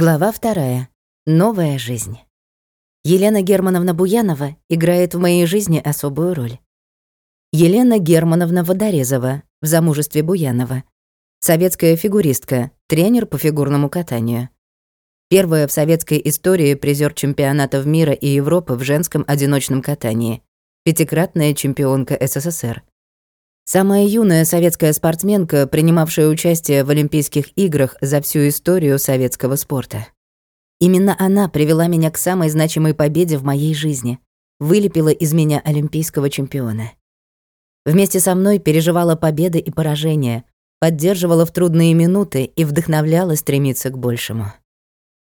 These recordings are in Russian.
Глава вторая. Новая жизнь. Елена Германовна Буянова играет в моей жизни особую роль. Елена Германовна Водорезова в замужестве Буянова. Советская фигуристка, тренер по фигурному катанию. Первая в советской истории призер чемпионатов мира и Европы в женском одиночном катании. Пятикратная чемпионка СССР. Самая юная советская спортсменка, принимавшая участие в Олимпийских играх за всю историю советского спорта. Именно она привела меня к самой значимой победе в моей жизни. Вылепила из меня олимпийского чемпиона. Вместе со мной переживала победы и поражения, поддерживала в трудные минуты и вдохновляла стремиться к большему.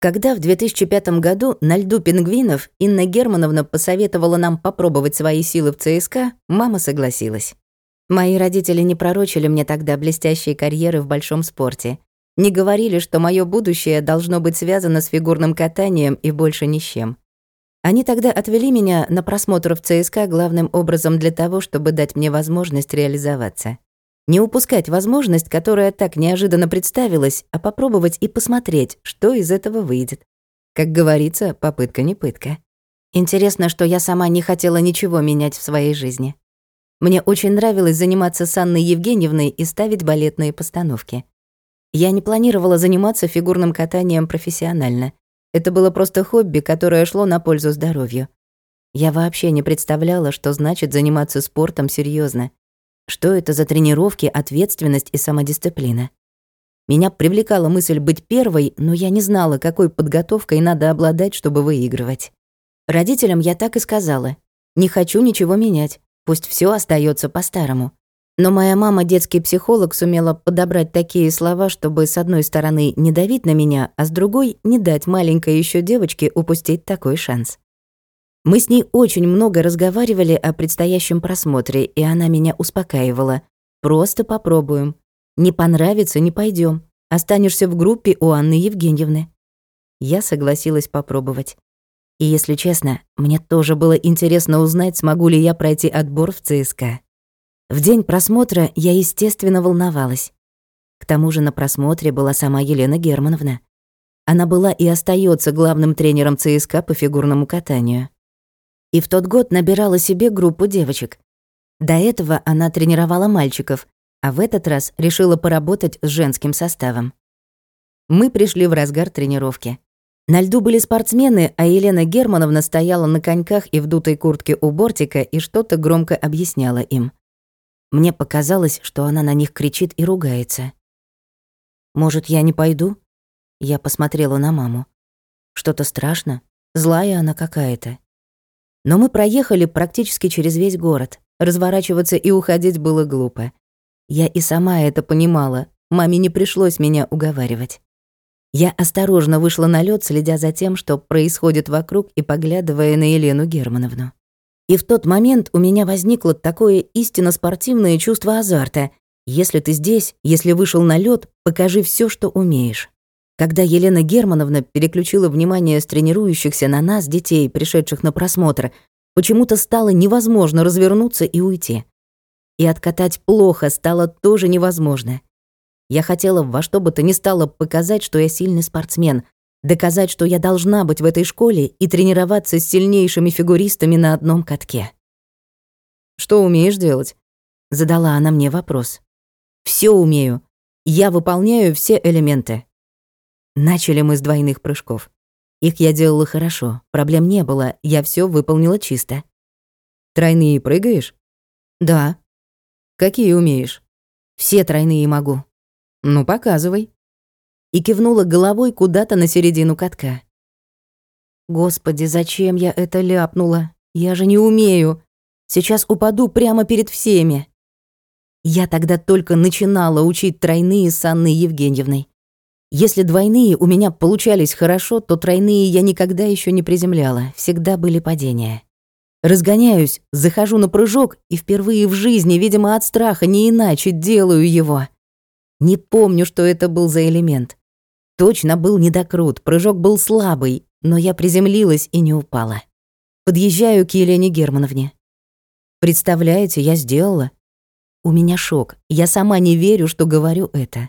Когда в 2005 году на льду пингвинов Инна Германовна посоветовала нам попробовать свои силы в ЦСКА, мама согласилась. Мои родители не пророчили мне тогда блестящие карьеры в большом спорте. Не говорили, что мое будущее должно быть связано с фигурным катанием и больше ни с чем. Они тогда отвели меня на просмотр в ЦСКА главным образом для того, чтобы дать мне возможность реализоваться. Не упускать возможность, которая так неожиданно представилась, а попробовать и посмотреть, что из этого выйдет. Как говорится, попытка не пытка. Интересно, что я сама не хотела ничего менять в своей жизни. Мне очень нравилось заниматься с Анной Евгеньевной и ставить балетные постановки. Я не планировала заниматься фигурным катанием профессионально. Это было просто хобби, которое шло на пользу здоровью. Я вообще не представляла, что значит заниматься спортом серьезно. Что это за тренировки, ответственность и самодисциплина. Меня привлекала мысль быть первой, но я не знала, какой подготовкой надо обладать, чтобы выигрывать. Родителям я так и сказала. Не хочу ничего менять. Пусть все остается по-старому. Но моя мама, детский психолог, сумела подобрать такие слова, чтобы с одной стороны не давить на меня, а с другой не дать маленькой еще девочке упустить такой шанс. Мы с ней очень много разговаривали о предстоящем просмотре, и она меня успокаивала. Просто попробуем. Не понравится не пойдем. Останешься в группе у Анны Евгеньевны. Я согласилась попробовать. И если честно, мне тоже было интересно узнать, смогу ли я пройти отбор в ЦСКА. В день просмотра я, естественно, волновалась. К тому же на просмотре была сама Елена Германовна. Она была и остается главным тренером ЦСКА по фигурному катанию. И в тот год набирала себе группу девочек. До этого она тренировала мальчиков, а в этот раз решила поработать с женским составом. Мы пришли в разгар тренировки. На льду были спортсмены, а Елена Германовна стояла на коньках и в дутой куртке у бортика и что-то громко объясняла им. Мне показалось, что она на них кричит и ругается. «Может, я не пойду?» Я посмотрела на маму. Что-то страшно, злая она какая-то. Но мы проехали практически через весь город. Разворачиваться и уходить было глупо. Я и сама это понимала, маме не пришлось меня уговаривать. Я осторожно вышла на лед, следя за тем, что происходит вокруг и поглядывая на Елену Германовну. И в тот момент у меня возникло такое истинно спортивное чувство азарта. Если ты здесь, если вышел на лед, покажи все, что умеешь. Когда Елена Германовна переключила внимание с тренирующихся на нас, детей, пришедших на просмотр, почему-то стало невозможно развернуться и уйти. И откатать плохо стало тоже невозможно. Я хотела во что бы то ни стало показать, что я сильный спортсмен, доказать, что я должна быть в этой школе и тренироваться с сильнейшими фигуристами на одном катке. «Что умеешь делать?» — задала она мне вопрос. «Всё умею. Я выполняю все элементы». Начали мы с двойных прыжков. Их я делала хорошо, проблем не было, я всё выполнила чисто. «Тройные прыгаешь?» «Да». «Какие умеешь?» «Все тройные могу». «Ну, показывай». И кивнула головой куда-то на середину катка. «Господи, зачем я это ляпнула? Я же не умею. Сейчас упаду прямо перед всеми». Я тогда только начинала учить тройные с Анной Евгеньевной. Если двойные у меня получались хорошо, то тройные я никогда еще не приземляла, всегда были падения. Разгоняюсь, захожу на прыжок и впервые в жизни, видимо, от страха не иначе делаю его. Не помню, что это был за элемент. Точно был недокрут, прыжок был слабый, но я приземлилась и не упала. Подъезжаю к Елене Германовне. Представляете, я сделала. У меня шок. Я сама не верю, что говорю это.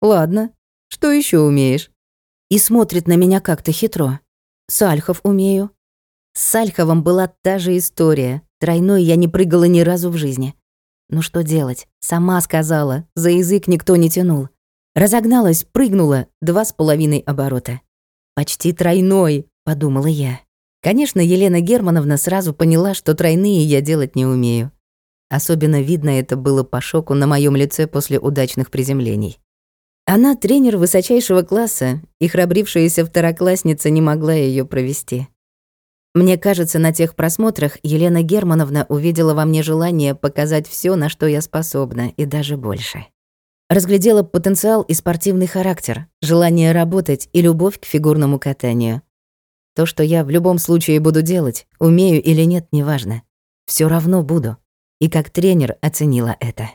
Ладно, что еще умеешь? и смотрит на меня как-то хитро. Сальхов умею. С Сальховым была та же история. Тройной я не прыгала ни разу в жизни. Ну что делать? Сама сказала, за язык никто не тянул. Разогналась, прыгнула, два с половиной оборота. «Почти тройной», — подумала я. Конечно, Елена Германовна сразу поняла, что тройные я делать не умею. Особенно видно это было по шоку на моем лице после удачных приземлений. Она тренер высочайшего класса, и храбрившаяся второклассница не могла ее провести. Мне кажется, на тех просмотрах Елена Германовна увидела во мне желание показать все, на что я способна, и даже больше. Разглядела потенциал и спортивный характер, желание работать и любовь к фигурному катанию. То, что я в любом случае буду делать, умею или нет, неважно. Все равно буду. И как тренер оценила это.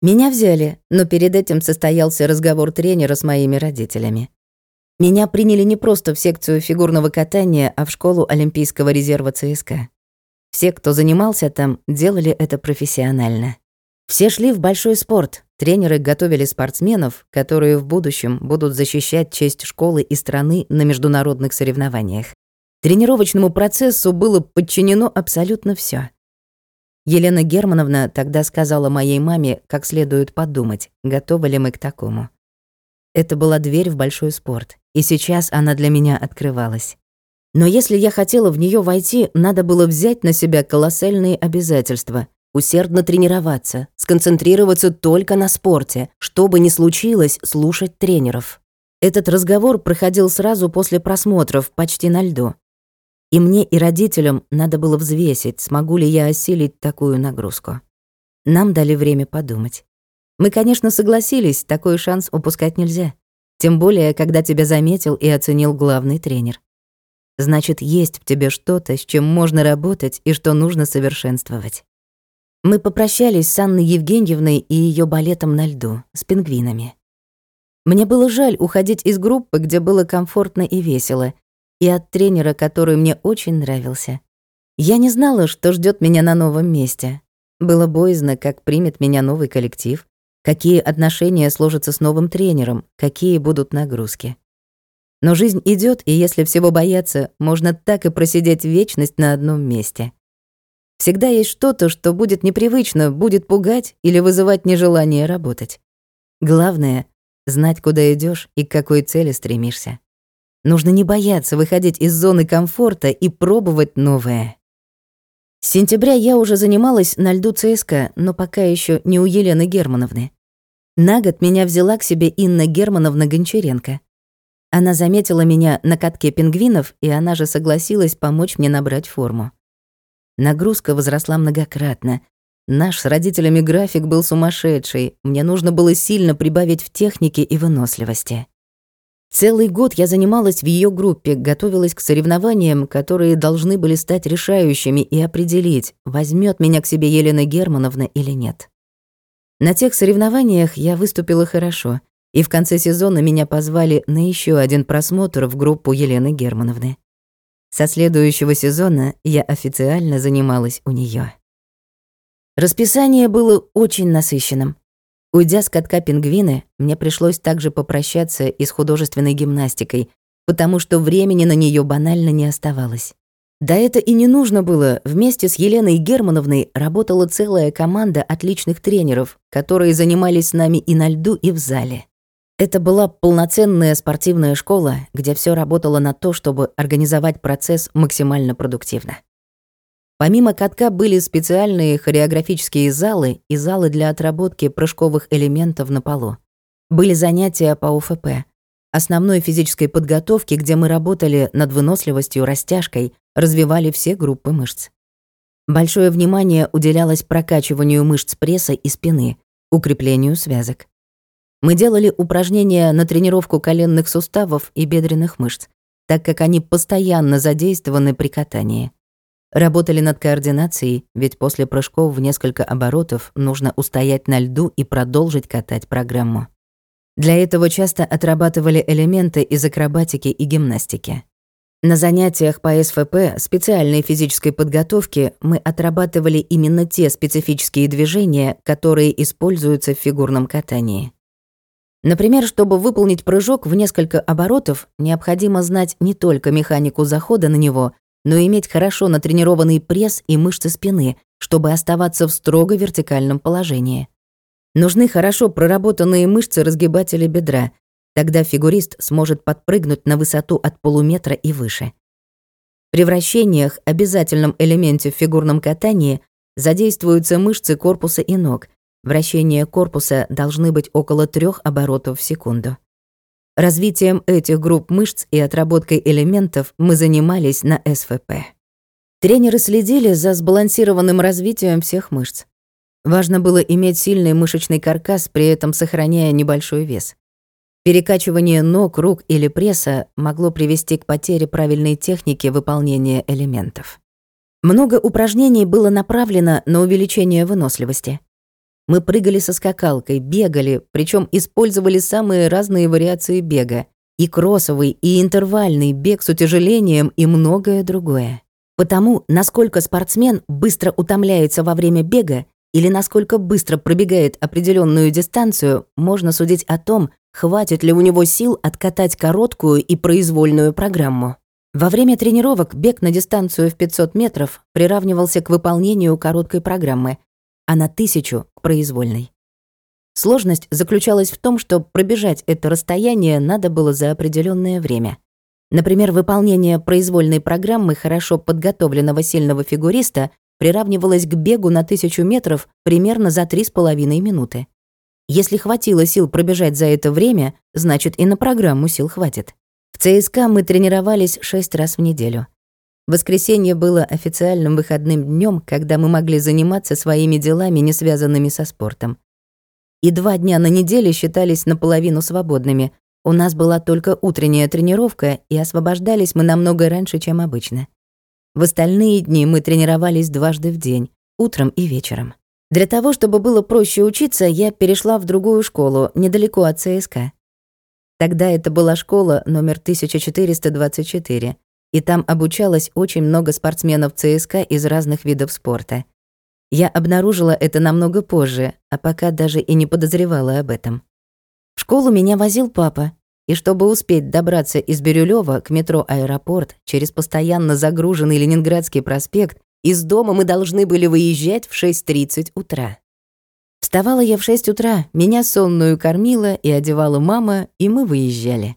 Меня взяли, но перед этим состоялся разговор тренера с моими родителями. Меня приняли не просто в секцию фигурного катания, а в школу Олимпийского резерва ЦСКА. Все, кто занимался там, делали это профессионально. Все шли в большой спорт. Тренеры готовили спортсменов, которые в будущем будут защищать честь школы и страны на международных соревнованиях. Тренировочному процессу было подчинено абсолютно все. Елена Германовна тогда сказала моей маме, как следует подумать, готовы ли мы к такому. Это была дверь в большой спорт, и сейчас она для меня открывалась. Но если я хотела в нее войти, надо было взять на себя колоссальные обязательства, усердно тренироваться, сконцентрироваться только на спорте, что бы ни случилось, слушать тренеров. Этот разговор проходил сразу после просмотров, почти на льду. И мне и родителям надо было взвесить, смогу ли я осилить такую нагрузку. Нам дали время подумать. Мы, конечно, согласились, такой шанс упускать нельзя. Тем более, когда тебя заметил и оценил главный тренер. Значит, есть в тебе что-то, с чем можно работать и что нужно совершенствовать. Мы попрощались с Анной Евгеньевной и ее балетом на льду, с пингвинами. Мне было жаль уходить из группы, где было комфортно и весело, и от тренера, который мне очень нравился. Я не знала, что ждет меня на новом месте. Было боязно, как примет меня новый коллектив, какие отношения сложатся с новым тренером, какие будут нагрузки. Но жизнь идет, и если всего бояться, можно так и просидеть вечность на одном месте. Всегда есть что-то, что будет непривычно, будет пугать или вызывать нежелание работать. Главное — знать, куда идешь и к какой цели стремишься. Нужно не бояться выходить из зоны комфорта и пробовать новое. С сентября я уже занималась на льду ЦСКА, но пока еще не у Елены Германовны. На год меня взяла к себе Инна Германовна Гончаренко. Она заметила меня на катке пингвинов, и она же согласилась помочь мне набрать форму. Нагрузка возросла многократно. Наш с родителями график был сумасшедший, мне нужно было сильно прибавить в технике и выносливости. Целый год я занималась в ее группе, готовилась к соревнованиям, которые должны были стать решающими и определить, возьмет меня к себе Елена Германовна или нет. На тех соревнованиях я выступила хорошо, и в конце сезона меня позвали на еще один просмотр в группу Елены Германовны. Со следующего сезона я официально занималась у нее. Расписание было очень насыщенным. Уйдя с катка пингвины, мне пришлось также попрощаться и с художественной гимнастикой, потому что времени на нее банально не оставалось. Да это и не нужно было. Вместе с Еленой Германовной работала целая команда отличных тренеров, которые занимались с нами и на льду, и в зале. Это была полноценная спортивная школа, где все работало на то, чтобы организовать процесс максимально продуктивно. Помимо катка были специальные хореографические залы и залы для отработки прыжковых элементов на полу. Были занятия по УФП, основной физической подготовки, где мы работали над выносливостью, растяжкой, развивали все группы мышц. Большое внимание уделялось прокачиванию мышц пресса и спины, укреплению связок. Мы делали упражнения на тренировку коленных суставов и бедренных мышц, так как они постоянно задействованы при катании. Работали над координацией, ведь после прыжков в несколько оборотов нужно устоять на льду и продолжить катать программу. Для этого часто отрабатывали элементы из акробатики и гимнастики. На занятиях по СФП, специальной физической подготовки, мы отрабатывали именно те специфические движения, которые используются в фигурном катании. Например, чтобы выполнить прыжок в несколько оборотов, необходимо знать не только механику захода на него, но и иметь хорошо натренированный пресс и мышцы спины, чтобы оставаться в строго вертикальном положении. Нужны хорошо проработанные мышцы разгибателя бедра, тогда фигурист сможет подпрыгнуть на высоту от полуметра и выше. При вращениях, обязательном элементе в фигурном катании, задействуются мышцы корпуса и ног, Вращения корпуса должны быть около трех оборотов в секунду. Развитием этих групп мышц и отработкой элементов мы занимались на СФП. Тренеры следили за сбалансированным развитием всех мышц. Важно было иметь сильный мышечный каркас, при этом сохраняя небольшой вес. Перекачивание ног, рук или пресса могло привести к потере правильной техники выполнения элементов. Много упражнений было направлено на увеличение выносливости. Мы прыгали со скакалкой, бегали, причем использовали самые разные вариации бега. И кроссовый, и интервальный бег с утяжелением и многое другое. Потому, насколько спортсмен быстро утомляется во время бега или насколько быстро пробегает определенную дистанцию, можно судить о том, хватит ли у него сил откатать короткую и произвольную программу. Во время тренировок бег на дистанцию в 500 метров приравнивался к выполнению короткой программы, а на тысячу — произвольной. Сложность заключалась в том, что пробежать это расстояние надо было за определенное время. Например, выполнение произвольной программы хорошо подготовленного сильного фигуриста приравнивалось к бегу на тысячу метров примерно за три с половиной минуты. Если хватило сил пробежать за это время, значит и на программу сил хватит. В ЦСКА мы тренировались шесть раз в неделю. Воскресенье было официальным выходным днем, когда мы могли заниматься своими делами, не связанными со спортом. И два дня на неделе считались наполовину свободными. У нас была только утренняя тренировка, и освобождались мы намного раньше, чем обычно. В остальные дни мы тренировались дважды в день, утром и вечером. Для того, чтобы было проще учиться, я перешла в другую школу, недалеко от ЦСК. Тогда это была школа номер 1424, и там обучалось очень много спортсменов ЦСКА из разных видов спорта. Я обнаружила это намного позже, а пока даже и не подозревала об этом. В школу меня возил папа, и чтобы успеть добраться из Бирюлёва к метро «Аэропорт» через постоянно загруженный Ленинградский проспект, из дома мы должны были выезжать в 6.30 утра. Вставала я в 6 утра, меня сонную кормила и одевала мама, и мы выезжали.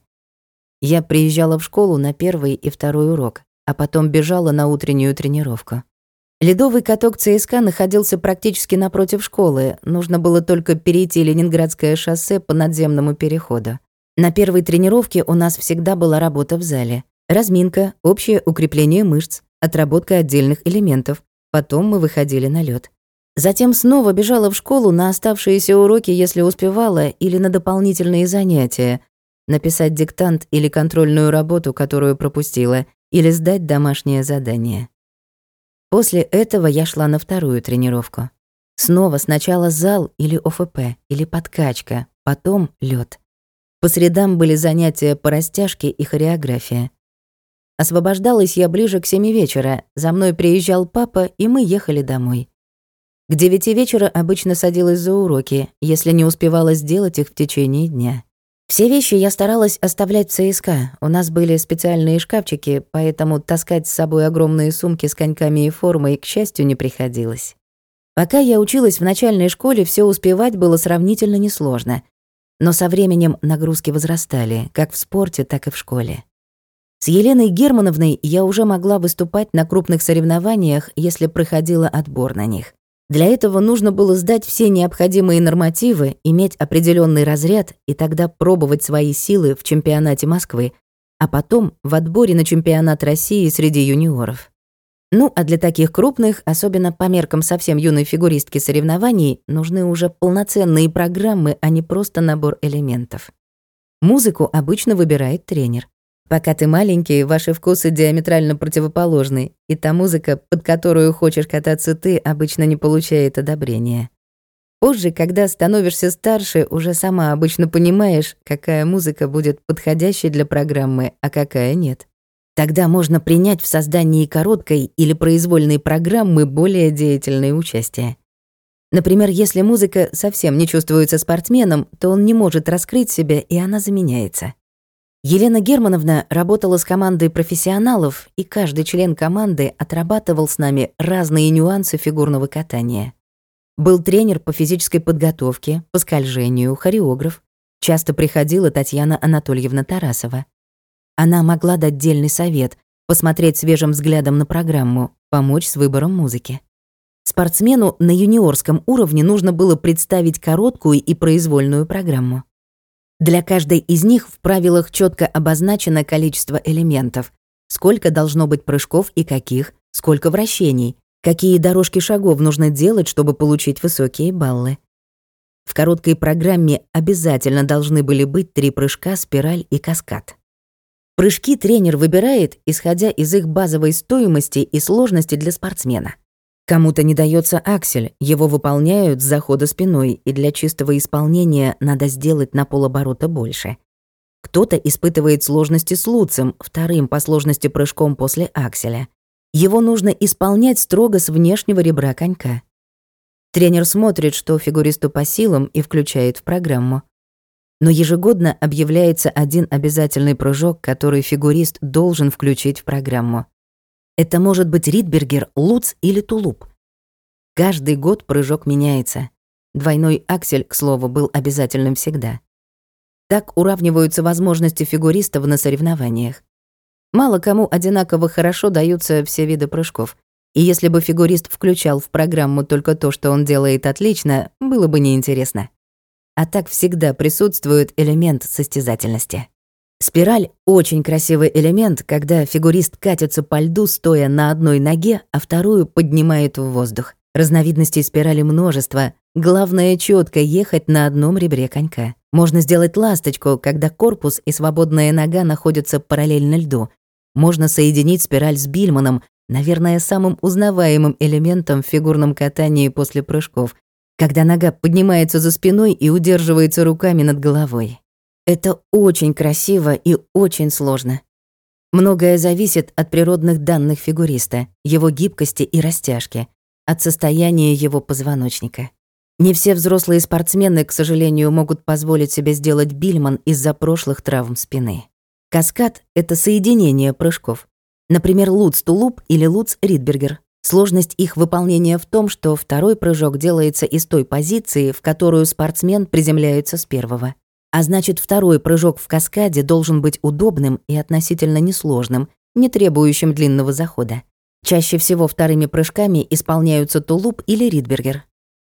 Я приезжала в школу на первый и второй урок, а потом бежала на утреннюю тренировку. Ледовый каток ЦСКА находился практически напротив школы, нужно было только перейти Ленинградское шоссе по надземному переходу. На первой тренировке у нас всегда была работа в зале. Разминка, общее укрепление мышц, отработка отдельных элементов. Потом мы выходили на лед. Затем снова бежала в школу на оставшиеся уроки, если успевала, или на дополнительные занятия, написать диктант или контрольную работу, которую пропустила, или сдать домашнее задание. После этого я шла на вторую тренировку. Снова сначала зал или ОФП, или подкачка, потом лед. По средам были занятия по растяжке и хореография. Освобождалась я ближе к семи вечера, за мной приезжал папа, и мы ехали домой. К девяти вечера обычно садилась за уроки, если не успевала сделать их в течение дня. Все вещи я старалась оставлять в ЦСКА. У нас были специальные шкафчики, поэтому таскать с собой огромные сумки с коньками и формой, к счастью, не приходилось. Пока я училась в начальной школе, все успевать было сравнительно несложно. Но со временем нагрузки возрастали, как в спорте, так и в школе. С Еленой Германовной я уже могла выступать на крупных соревнованиях, если проходила отбор на них. Для этого нужно было сдать все необходимые нормативы, иметь определенный разряд и тогда пробовать свои силы в чемпионате Москвы, а потом в отборе на чемпионат России среди юниоров. Ну, а для таких крупных, особенно по меркам совсем юной фигуристки соревнований, нужны уже полноценные программы, а не просто набор элементов. Музыку обычно выбирает тренер. Пока ты маленький, ваши вкусы диаметрально противоположны, и та музыка, под которую хочешь кататься ты, обычно не получает одобрения. Позже, когда становишься старше, уже сама обычно понимаешь, какая музыка будет подходящей для программы, а какая нет. Тогда можно принять в создании короткой или произвольной программы более деятельное участие. Например, если музыка совсем не чувствуется спортсменом, то он не может раскрыть себя, и она заменяется. Елена Германовна работала с командой профессионалов, и каждый член команды отрабатывал с нами разные нюансы фигурного катания. Был тренер по физической подготовке, по скольжению, хореограф. Часто приходила Татьяна Анатольевна Тарасова. Она могла дать дельный совет, посмотреть свежим взглядом на программу, помочь с выбором музыки. Спортсмену на юниорском уровне нужно было представить короткую и произвольную программу. Для каждой из них в правилах четко обозначено количество элементов, сколько должно быть прыжков и каких, сколько вращений, какие дорожки шагов нужно делать, чтобы получить высокие баллы. В короткой программе обязательно должны были быть три прыжка, спираль и каскад. Прыжки тренер выбирает, исходя из их базовой стоимости и сложности для спортсмена. Кому-то не дается аксель, его выполняют с захода спиной, и для чистого исполнения надо сделать на полоборота больше. Кто-то испытывает сложности с луцем, вторым по сложности прыжком после акселя. Его нужно исполнять строго с внешнего ребра конька. Тренер смотрит, что фигуристу по силам и включает в программу. Но ежегодно объявляется один обязательный прыжок, который фигурист должен включить в программу. Это может быть Ридбергер, Луц или Тулуп. Каждый год прыжок меняется. Двойной аксель, к слову, был обязательным всегда. Так уравниваются возможности фигуристов на соревнованиях. Мало кому одинаково хорошо даются все виды прыжков. И если бы фигурист включал в программу только то, что он делает отлично, было бы неинтересно. А так всегда присутствует элемент состязательности. Спираль — очень красивый элемент, когда фигурист катится по льду, стоя на одной ноге, а вторую поднимает в воздух. Разновидностей спирали множество. Главное — четко ехать на одном ребре конька. Можно сделать ласточку, когда корпус и свободная нога находятся параллельно льду. Можно соединить спираль с бильманом, наверное, самым узнаваемым элементом в фигурном катании после прыжков, когда нога поднимается за спиной и удерживается руками над головой. Это очень красиво и очень сложно. Многое зависит от природных данных фигуриста, его гибкости и растяжки, от состояния его позвоночника. Не все взрослые спортсмены, к сожалению, могут позволить себе сделать бильман из-за прошлых травм спины. Каскад — это соединение прыжков. Например, Луц-Тулуп или Луц-Ридбергер. Сложность их выполнения в том, что второй прыжок делается из той позиции, в которую спортсмен приземляется с первого. А значит, второй прыжок в каскаде должен быть удобным и относительно несложным, не требующим длинного захода. Чаще всего вторыми прыжками исполняются тулуп или ридбергер.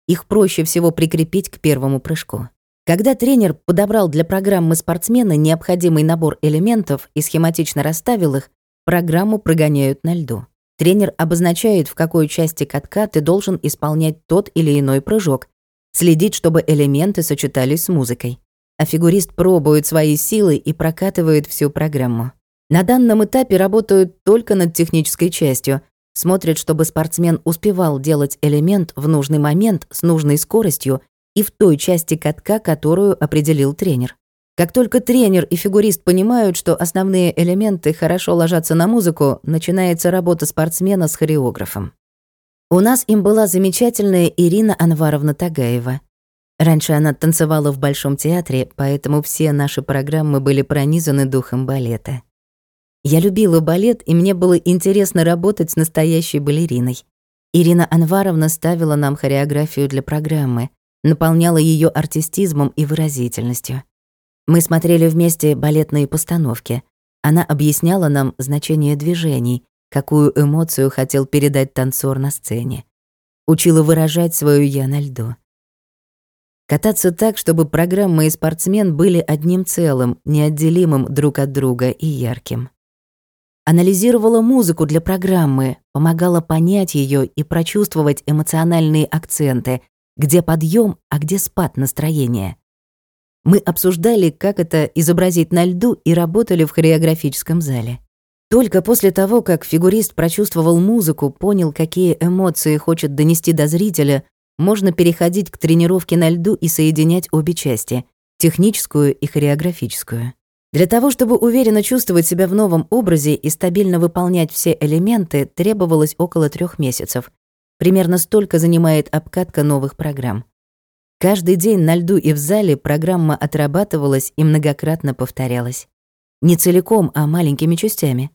Их проще всего прикрепить к первому прыжку. Когда тренер подобрал для программы спортсмена необходимый набор элементов и схематично расставил их, программу прогоняют на льду. Тренер обозначает, в какой части катка ты должен исполнять тот или иной прыжок, следить, чтобы элементы сочетались с музыкой а фигурист пробует свои силы и прокатывает всю программу. На данном этапе работают только над технической частью, смотрят, чтобы спортсмен успевал делать элемент в нужный момент с нужной скоростью и в той части катка, которую определил тренер. Как только тренер и фигурист понимают, что основные элементы хорошо ложатся на музыку, начинается работа спортсмена с хореографом. У нас им была замечательная Ирина Анваровна Тагаева. Раньше она танцевала в Большом театре, поэтому все наши программы были пронизаны духом балета. Я любила балет, и мне было интересно работать с настоящей балериной. Ирина Анваровна ставила нам хореографию для программы, наполняла ее артистизмом и выразительностью. Мы смотрели вместе балетные постановки. Она объясняла нам значение движений, какую эмоцию хотел передать танцор на сцене. Учила выражать свою «я» на льду. Кататься так, чтобы программа и спортсмен были одним целым, неотделимым друг от друга и ярким. Анализировала музыку для программы, помогала понять ее и прочувствовать эмоциональные акценты, где подъем, а где спад настроения. Мы обсуждали, как это изобразить на льду и работали в хореографическом зале. Только после того, как фигурист прочувствовал музыку, понял, какие эмоции хочет донести до зрителя, можно переходить к тренировке на льду и соединять обе части — техническую и хореографическую. Для того, чтобы уверенно чувствовать себя в новом образе и стабильно выполнять все элементы, требовалось около трех месяцев. Примерно столько занимает обкатка новых программ. Каждый день на льду и в зале программа отрабатывалась и многократно повторялась. Не целиком, а маленькими частями.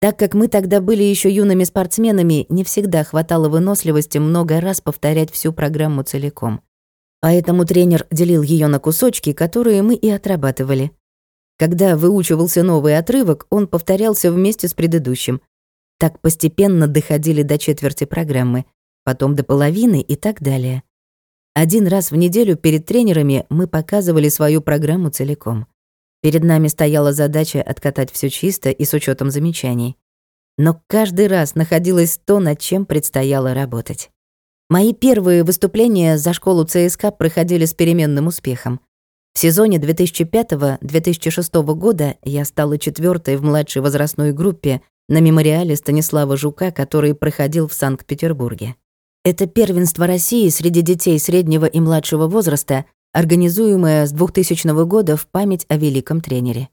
Так как мы тогда были еще юными спортсменами, не всегда хватало выносливости много раз повторять всю программу целиком. Поэтому тренер делил ее на кусочки, которые мы и отрабатывали. Когда выучивался новый отрывок, он повторялся вместе с предыдущим. Так постепенно доходили до четверти программы, потом до половины и так далее. Один раз в неделю перед тренерами мы показывали свою программу целиком. Перед нами стояла задача откатать все чисто и с учетом замечаний. Но каждый раз находилось то, над чем предстояло работать. Мои первые выступления за школу ЦСКА проходили с переменным успехом. В сезоне 2005-2006 года я стала четвертой в младшей возрастной группе на мемориале Станислава Жука, который проходил в Санкт-Петербурге. Это первенство России среди детей среднего и младшего возраста, организуемое с 2000 года в память о великом тренере.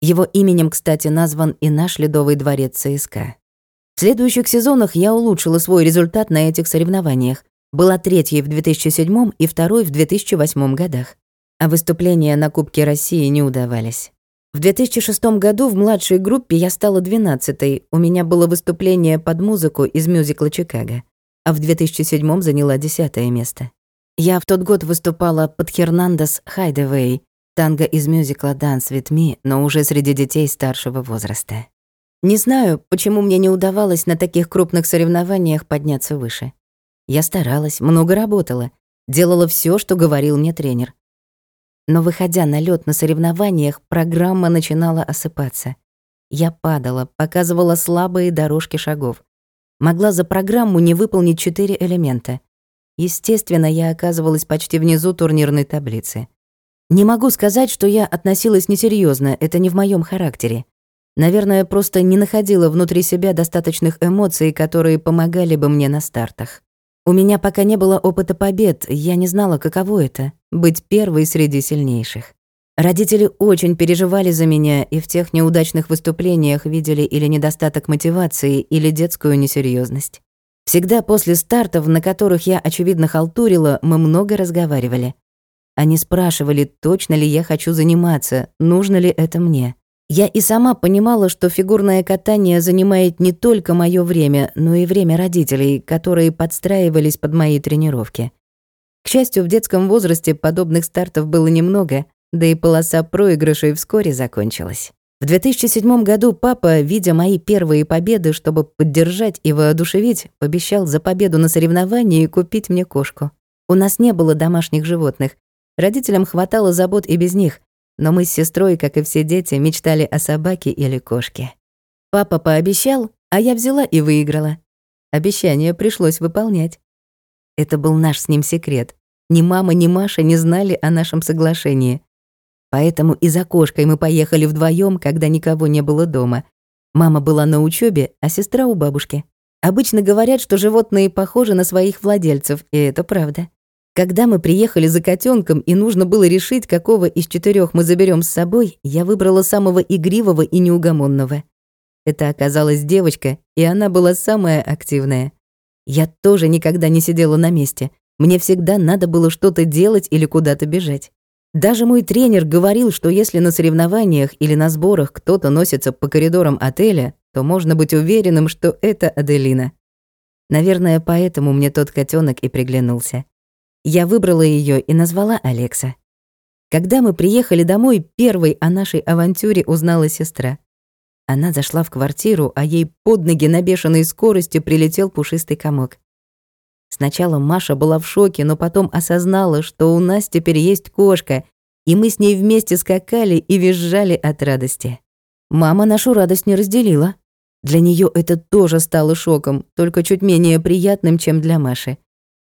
Его именем, кстати, назван и наш Ледовый дворец ЦСКА. В следующих сезонах я улучшила свой результат на этих соревнованиях. Была третьей в 2007 и второй в 2008 годах. А выступления на Кубке России не удавались. В 2006 году в младшей группе я стала 12-й, у меня было выступление под музыку из мюзикла «Чикаго», а в 2007 заняла 10 место. Я в тот год выступала под Хернандес Хайдевей, танго из мюзикла «Dance with me», но уже среди детей старшего возраста. Не знаю, почему мне не удавалось на таких крупных соревнованиях подняться выше. Я старалась, много работала, делала все, что говорил мне тренер. Но выходя на лед на соревнованиях, программа начинала осыпаться. Я падала, показывала слабые дорожки шагов. Могла за программу не выполнить четыре элемента. Естественно, я оказывалась почти внизу турнирной таблицы. Не могу сказать, что я относилась несерьезно, это не в моем характере. Наверное, просто не находила внутри себя достаточных эмоций, которые помогали бы мне на стартах. У меня пока не было опыта побед, я не знала, каково это — быть первой среди сильнейших. Родители очень переживали за меня и в тех неудачных выступлениях видели или недостаток мотивации, или детскую несерьезность. Всегда после стартов, на которых я, очевидно, халтурила, мы много разговаривали. Они спрашивали, точно ли я хочу заниматься, нужно ли это мне. Я и сама понимала, что фигурное катание занимает не только моё время, но и время родителей, которые подстраивались под мои тренировки. К счастью, в детском возрасте подобных стартов было немного, да и полоса проигрышей вскоре закончилась. В 2007 году папа, видя мои первые победы, чтобы поддержать и воодушевить, пообещал за победу на соревновании купить мне кошку. У нас не было домашних животных. Родителям хватало забот и без них, но мы с сестрой, как и все дети, мечтали о собаке или кошке. Папа пообещал, а я взяла и выиграла. Обещание пришлось выполнять. Это был наш с ним секрет. Ни мама, ни Маша не знали о нашем соглашении. Поэтому и за кошкой мы поехали вдвоем, когда никого не было дома. Мама была на учебе, а сестра у бабушки. Обычно говорят, что животные похожи на своих владельцев, и это правда. Когда мы приехали за котенком и нужно было решить, какого из четырех мы заберем с собой, я выбрала самого игривого и неугомонного. Это оказалась девочка, и она была самая активная. Я тоже никогда не сидела на месте. Мне всегда надо было что-то делать или куда-то бежать. Даже мой тренер говорил, что если на соревнованиях или на сборах кто-то носится по коридорам отеля, то можно быть уверенным, что это Аделина. Наверное, поэтому мне тот котенок и приглянулся. Я выбрала ее и назвала Алекса. Когда мы приехали домой, первой о нашей авантюре узнала сестра. Она зашла в квартиру, а ей под ноги на бешеной скорости прилетел пушистый комок. Сначала Маша была в шоке, но потом осознала, что у нас теперь есть кошка, и мы с ней вместе скакали и визжали от радости. Мама нашу радость не разделила. Для нее это тоже стало шоком, только чуть менее приятным, чем для Маши.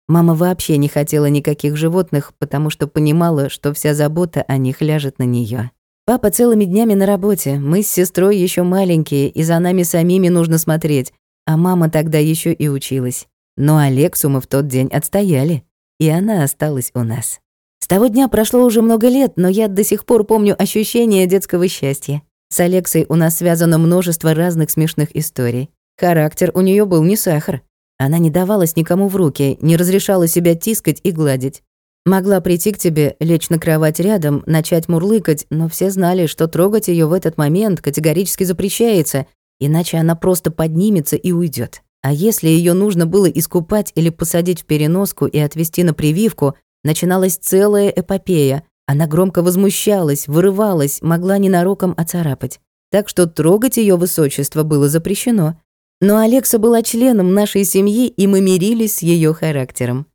Мама вообще не хотела никаких животных, потому что понимала, что вся забота о них ляжет на нее. Папа целыми днями на работе, мы с сестрой еще маленькие, и за нами самими нужно смотреть, а мама тогда еще и училась. Но Алексу мы в тот день отстояли, и она осталась у нас. С того дня прошло уже много лет, но я до сих пор помню ощущение детского счастья. С Алексой у нас связано множество разных смешных историй. Характер у нее был не сахар. Она не давалась никому в руки, не разрешала себя тискать и гладить. Могла прийти к тебе, лечь на кровать рядом, начать мурлыкать, но все знали, что трогать ее в этот момент категорически запрещается, иначе она просто поднимется и уйдет. А если ее нужно было искупать или посадить в переноску и отвезти на прививку, начиналась целая эпопея. Она громко возмущалась, вырывалась, могла ненароком оцарапать. Так что трогать ее высочество было запрещено. Но Алекса была членом нашей семьи, и мы мирились с ее характером.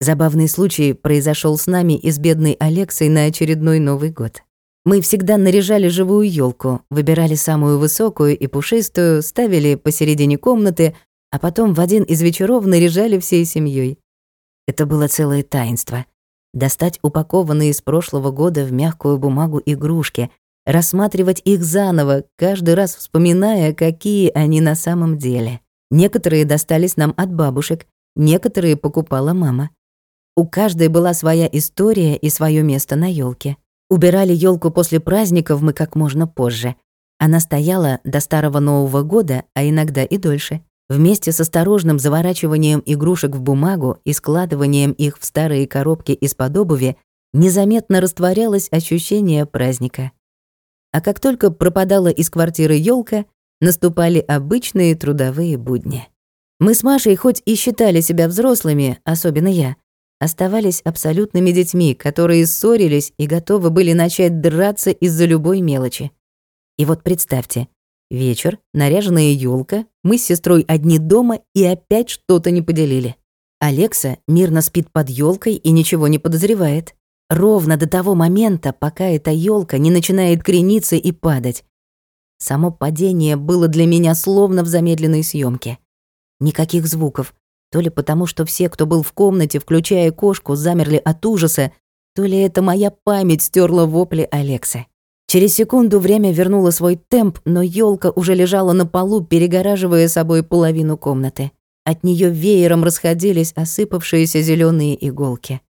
Забавный случай произошел с нами и с бедной Алексой на очередной Новый год. Мы всегда наряжали живую елку, выбирали самую высокую и пушистую, ставили посередине комнаты, а потом в один из вечеров наряжали всей семьей. Это было целое таинство. Достать упакованные из прошлого года в мягкую бумагу игрушки, рассматривать их заново, каждый раз вспоминая, какие они на самом деле. Некоторые достались нам от бабушек, некоторые покупала мама. У каждой была своя история и свое место на елке. Убирали елку после праздников мы как можно позже. Она стояла до Старого Нового года, а иногда и дольше. Вместе с осторожным заворачиванием игрушек в бумагу и складыванием их в старые коробки из-под обуви незаметно растворялось ощущение праздника. А как только пропадала из квартиры елка, наступали обычные трудовые будни. Мы с Машей хоть и считали себя взрослыми, особенно я, оставались абсолютными детьми, которые ссорились и готовы были начать драться из-за любой мелочи. И вот представьте, вечер, наряженная елка, мы с сестрой одни дома и опять что-то не поделили. Алекса мирно спит под елкой и ничего не подозревает. Ровно до того момента, пока эта елка не начинает крениться и падать. Само падение было для меня словно в замедленной съемке. Никаких звуков. То ли потому, что все, кто был в комнате, включая кошку, замерли от ужаса, то ли это моя память стерла вопли Алексы. Через секунду время вернуло свой темп, но елка уже лежала на полу, перегораживая собой половину комнаты. От нее веером расходились осыпавшиеся зеленые иголки.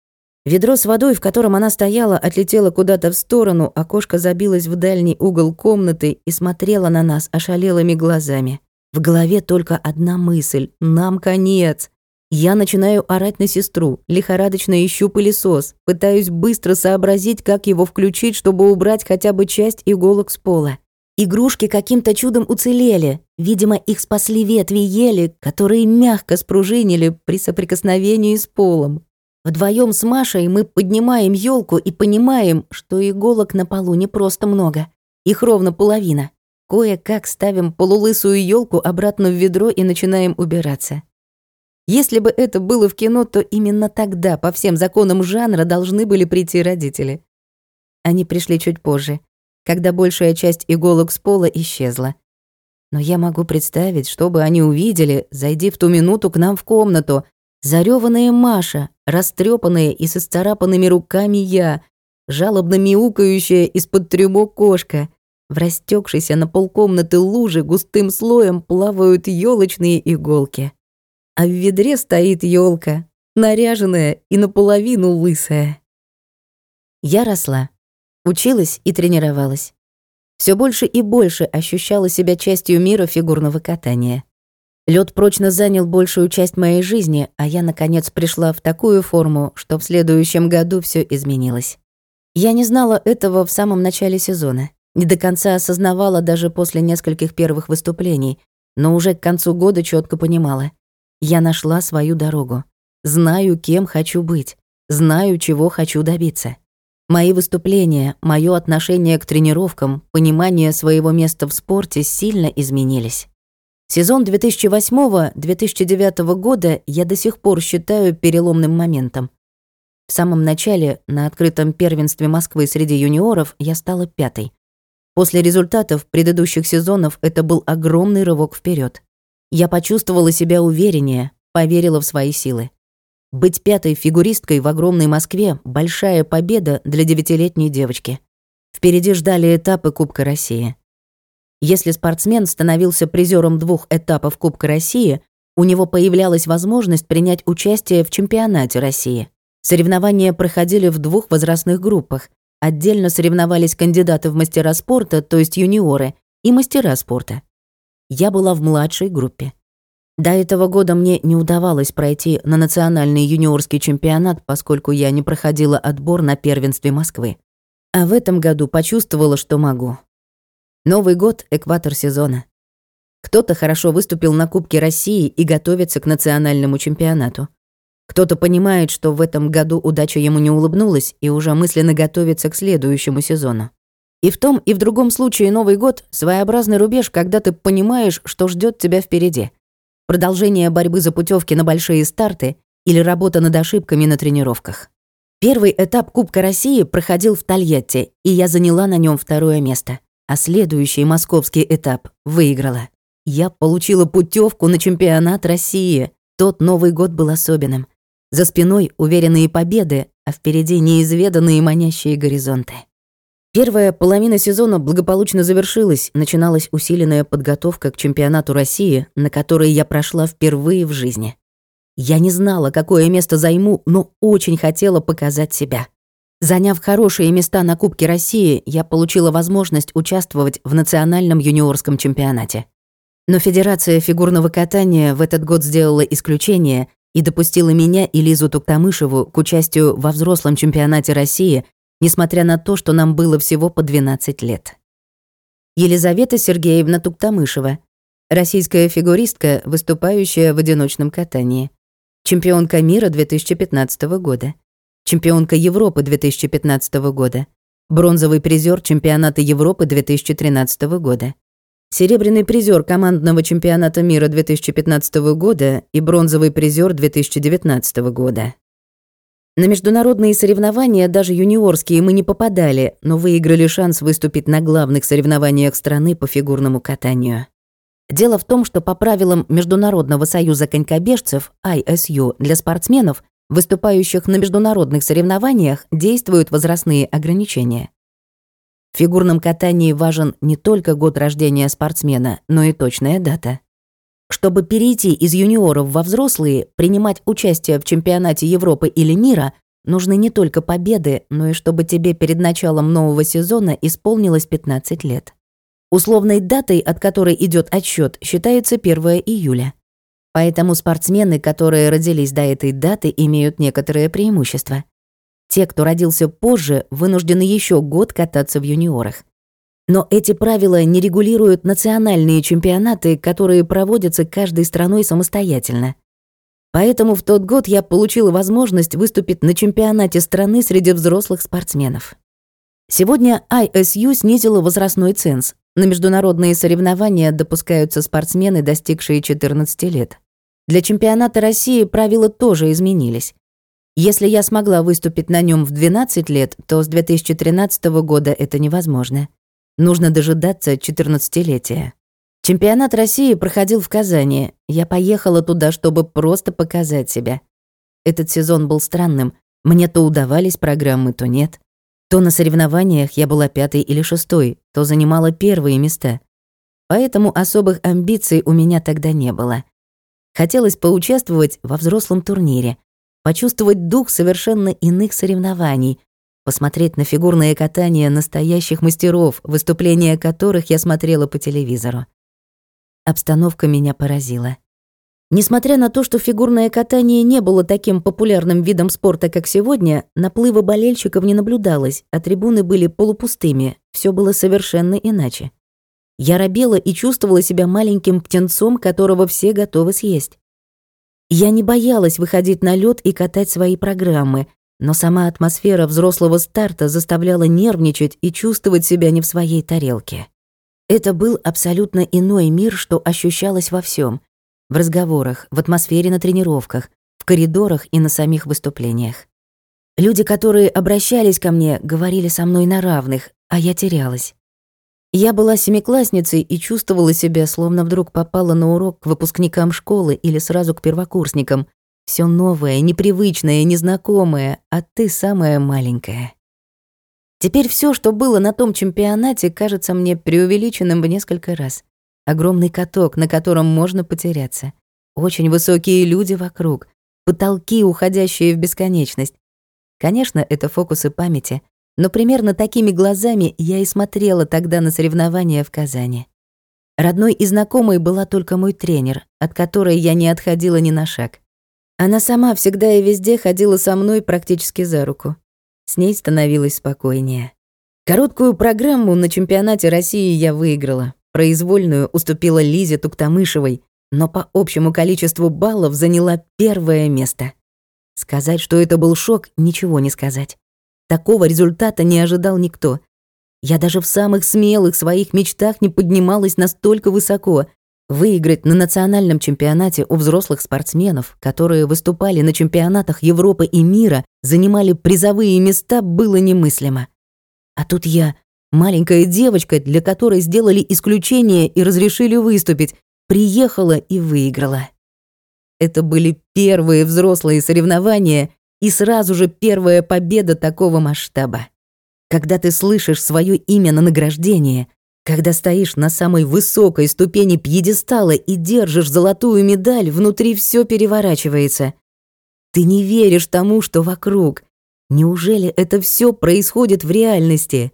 Ведро с водой, в котором она стояла, отлетело куда-то в сторону, а кошка забилась в дальний угол комнаты и смотрела на нас ошалелыми глазами. В голове только одна мысль — нам конец. Я начинаю орать на сестру, лихорадочно ищу пылесос, пытаюсь быстро сообразить, как его включить, чтобы убрать хотя бы часть иголок с пола. Игрушки каким-то чудом уцелели. Видимо, их спасли ветви ели, которые мягко спружинили при соприкосновении с полом. Вдвоем с Машей мы поднимаем елку и понимаем, что иголок на полу не просто много. Их ровно половина. Кое-как ставим полулысую елку обратно в ведро и начинаем убираться. Если бы это было в кино, то именно тогда по всем законам жанра должны были прийти родители. Они пришли чуть позже, когда большая часть иголок с пола исчезла. Но я могу представить, что бы они увидели, зайди в ту минуту к нам в комнату, Зарёванная Маша, растрепанная и с исцарапанными руками я, жалобно мяукающая из-под трюмо кошка. В растекшейся на полкомнаты лужи густым слоем плавают елочные иголки. А в ведре стоит елка, наряженная и наполовину лысая. Я росла, училась и тренировалась. Все больше и больше ощущала себя частью мира фигурного катания. Лед прочно занял большую часть моей жизни, а я, наконец, пришла в такую форму, что в следующем году все изменилось. Я не знала этого в самом начале сезона. Не до конца осознавала даже после нескольких первых выступлений, но уже к концу года четко понимала. Я нашла свою дорогу. Знаю, кем хочу быть. Знаю, чего хочу добиться. Мои выступления, мое отношение к тренировкам, понимание своего места в спорте сильно изменились. Сезон 2008-2009 года я до сих пор считаю переломным моментом. В самом начале на открытом первенстве Москвы среди юниоров я стала пятой. После результатов предыдущих сезонов это был огромный рывок вперед. Я почувствовала себя увереннее, поверила в свои силы. Быть пятой фигуристкой в огромной Москве — большая победа для девятилетней девочки. Впереди ждали этапы Кубка России. Если спортсмен становился призером двух этапов Кубка России, у него появлялась возможность принять участие в чемпионате России. Соревнования проходили в двух возрастных группах. Отдельно соревновались кандидаты в мастера спорта, то есть юниоры, и мастера спорта. Я была в младшей группе. До этого года мне не удавалось пройти на национальный юниорский чемпионат, поскольку я не проходила отбор на первенстве Москвы. А в этом году почувствовала, что могу. Новый год — экватор сезона. Кто-то хорошо выступил на Кубке России и готовится к национальному чемпионату. Кто-то понимает, что в этом году удача ему не улыбнулась и уже мысленно готовится к следующему сезону. И в том, и в другом случае Новый год — своеобразный рубеж, когда ты понимаешь, что ждет тебя впереди. Продолжение борьбы за путевки на большие старты или работа над ошибками на тренировках. Первый этап Кубка России проходил в Тольятти, и я заняла на нем второе место. А следующий московский этап выиграла. Я получила путевку на чемпионат России. Тот Новый год был особенным. За спиной уверенные победы, а впереди неизведанные манящие горизонты. Первая половина сезона благополучно завершилась, начиналась усиленная подготовка к чемпионату России, на который я прошла впервые в жизни. Я не знала, какое место займу, но очень хотела показать себя. Заняв хорошие места на Кубке России, я получила возможность участвовать в национальном юниорском чемпионате. Но Федерация фигурного катания в этот год сделала исключение и допустила меня и Лизу Туктамышеву к участию во взрослом чемпионате России несмотря на то, что нам было всего по 12 лет. Елизавета Сергеевна Туктамышева, российская фигуристка, выступающая в одиночном катании, чемпионка мира 2015 года, чемпионка Европы 2015 года, бронзовый призер чемпионата Европы 2013 года, серебряный призер командного чемпионата мира 2015 года и бронзовый призер 2019 года. На международные соревнования, даже юниорские, мы не попадали, но выиграли шанс выступить на главных соревнованиях страны по фигурному катанию. Дело в том, что по правилам Международного союза конькобежцев ISU для спортсменов, выступающих на международных соревнованиях, действуют возрастные ограничения. В фигурном катании важен не только год рождения спортсмена, но и точная дата. Чтобы перейти из юниоров во взрослые, принимать участие в чемпионате Европы или мира, нужны не только победы, но и чтобы тебе перед началом нового сезона исполнилось 15 лет. Условной датой, от которой идет отсчет, считается 1 июля. Поэтому спортсмены, которые родились до этой даты, имеют некоторые преимущества. Те, кто родился позже, вынуждены еще год кататься в юниорах. Но эти правила не регулируют национальные чемпионаты, которые проводятся каждой страной самостоятельно. Поэтому в тот год я получила возможность выступить на чемпионате страны среди взрослых спортсменов. Сегодня ISU снизила возрастной ценз. На международные соревнования допускаются спортсмены, достигшие 14 лет. Для чемпионата России правила тоже изменились. Если я смогла выступить на нем в 12 лет, то с 2013 года это невозможно. Нужно дожидаться 14-летия. Чемпионат России проходил в Казани. Я поехала туда, чтобы просто показать себя. Этот сезон был странным. Мне то удавались программы, то нет. То на соревнованиях я была пятой или шестой, то занимала первые места. Поэтому особых амбиций у меня тогда не было. Хотелось поучаствовать во взрослом турнире, почувствовать дух совершенно иных соревнований, посмотреть на фигурное катание настоящих мастеров, выступления которых я смотрела по телевизору. Обстановка меня поразила. Несмотря на то, что фигурное катание не было таким популярным видом спорта, как сегодня, наплыва болельщиков не наблюдалось, а трибуны были полупустыми, все было совершенно иначе. Я робела и чувствовала себя маленьким птенцом, которого все готовы съесть. Я не боялась выходить на лед и катать свои программы, но сама атмосфера взрослого старта заставляла нервничать и чувствовать себя не в своей тарелке. Это был абсолютно иной мир, что ощущалось во всем: В разговорах, в атмосфере на тренировках, в коридорах и на самих выступлениях. Люди, которые обращались ко мне, говорили со мной на равных, а я терялась. Я была семиклассницей и чувствовала себя, словно вдруг попала на урок к выпускникам школы или сразу к первокурсникам, все новое, непривычное, незнакомое, а ты самая маленькая. Теперь все, что было на том чемпионате, кажется мне преувеличенным в несколько раз. Огромный каток, на котором можно потеряться. Очень высокие люди вокруг. Потолки, уходящие в бесконечность. Конечно, это фокусы памяти, но примерно такими глазами я и смотрела тогда на соревнования в Казани. Родной и знакомой была только мой тренер, от которой я не отходила ни на шаг. Она сама всегда и везде ходила со мной практически за руку. С ней становилось спокойнее. Короткую программу на чемпионате России я выиграла. Произвольную уступила Лизе Туктамышевой, но по общему количеству баллов заняла первое место. Сказать, что это был шок, ничего не сказать. Такого результата не ожидал никто. Я даже в самых смелых своих мечтах не поднималась настолько высоко. Выиграть на национальном чемпионате у взрослых спортсменов, которые выступали на чемпионатах Европы и мира, занимали призовые места, было немыслимо. А тут я, маленькая девочка, для которой сделали исключение и разрешили выступить, приехала и выиграла. Это были первые взрослые соревнования и сразу же первая победа такого масштаба. Когда ты слышишь свое имя на награждение, когда стоишь на самой высокой ступени пьедестала и держишь золотую медаль, внутри все переворачивается. Ты не веришь тому, что вокруг. Неужели это все происходит в реальности?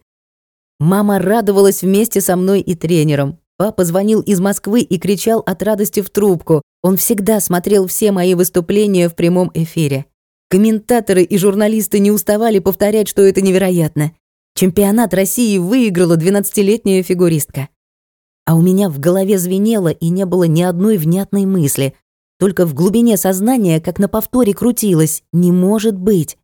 Мама радовалась вместе со мной и тренером. Папа звонил из Москвы и кричал от радости в трубку. Он всегда смотрел все мои выступления в прямом эфире. Комментаторы и журналисты не уставали повторять, что это невероятно. Чемпионат России выиграла 12-летняя фигуристка. А у меня в голове звенело и не было ни одной внятной мысли. Только в глубине сознания, как на повторе крутилось, не может быть.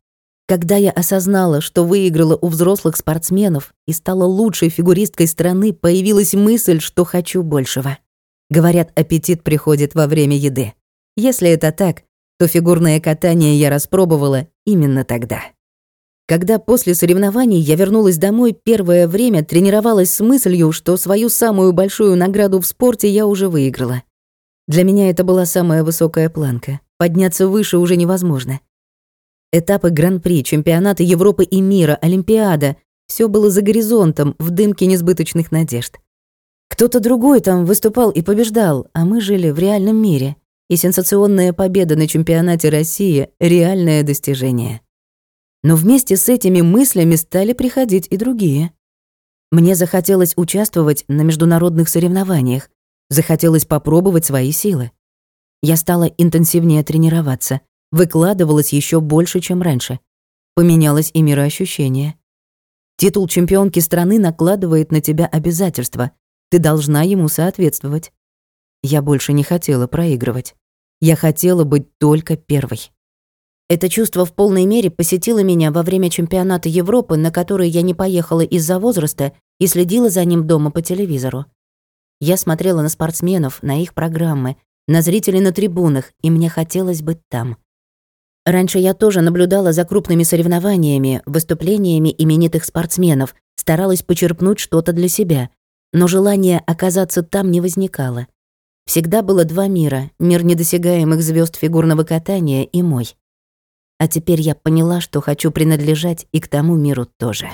Когда я осознала, что выиграла у взрослых спортсменов и стала лучшей фигуристкой страны, появилась мысль, что хочу большего. Говорят, аппетит приходит во время еды. Если это так, то фигурное катание я распробовала именно тогда. Когда после соревнований я вернулась домой, первое время тренировалась с мыслью, что свою самую большую награду в спорте я уже выиграла. Для меня это была самая высокая планка. Подняться выше уже невозможно. Этапы Гран-при, чемпионаты Европы и мира, Олимпиада — все было за горизонтом, в дымке несбыточных надежд. Кто-то другой там выступал и побеждал, а мы жили в реальном мире. И сенсационная победа на чемпионате России — реальное достижение. Но вместе с этими мыслями стали приходить и другие. Мне захотелось участвовать на международных соревнованиях, захотелось попробовать свои силы. Я стала интенсивнее тренироваться, выкладывалась еще больше, чем раньше. Поменялось и мироощущение. Титул чемпионки страны накладывает на тебя обязательства. Ты должна ему соответствовать. Я больше не хотела проигрывать. Я хотела быть только первой. Это чувство в полной мере посетило меня во время чемпионата Европы, на который я не поехала из-за возраста и следила за ним дома по телевизору. Я смотрела на спортсменов, на их программы, на зрителей на трибунах, и мне хотелось быть там. Раньше я тоже наблюдала за крупными соревнованиями, выступлениями именитых спортсменов, старалась почерпнуть что-то для себя, но желание оказаться там не возникало. Всегда было два мира — мир недосягаемых звезд фигурного катания и мой. А теперь я поняла, что хочу принадлежать и к тому миру тоже.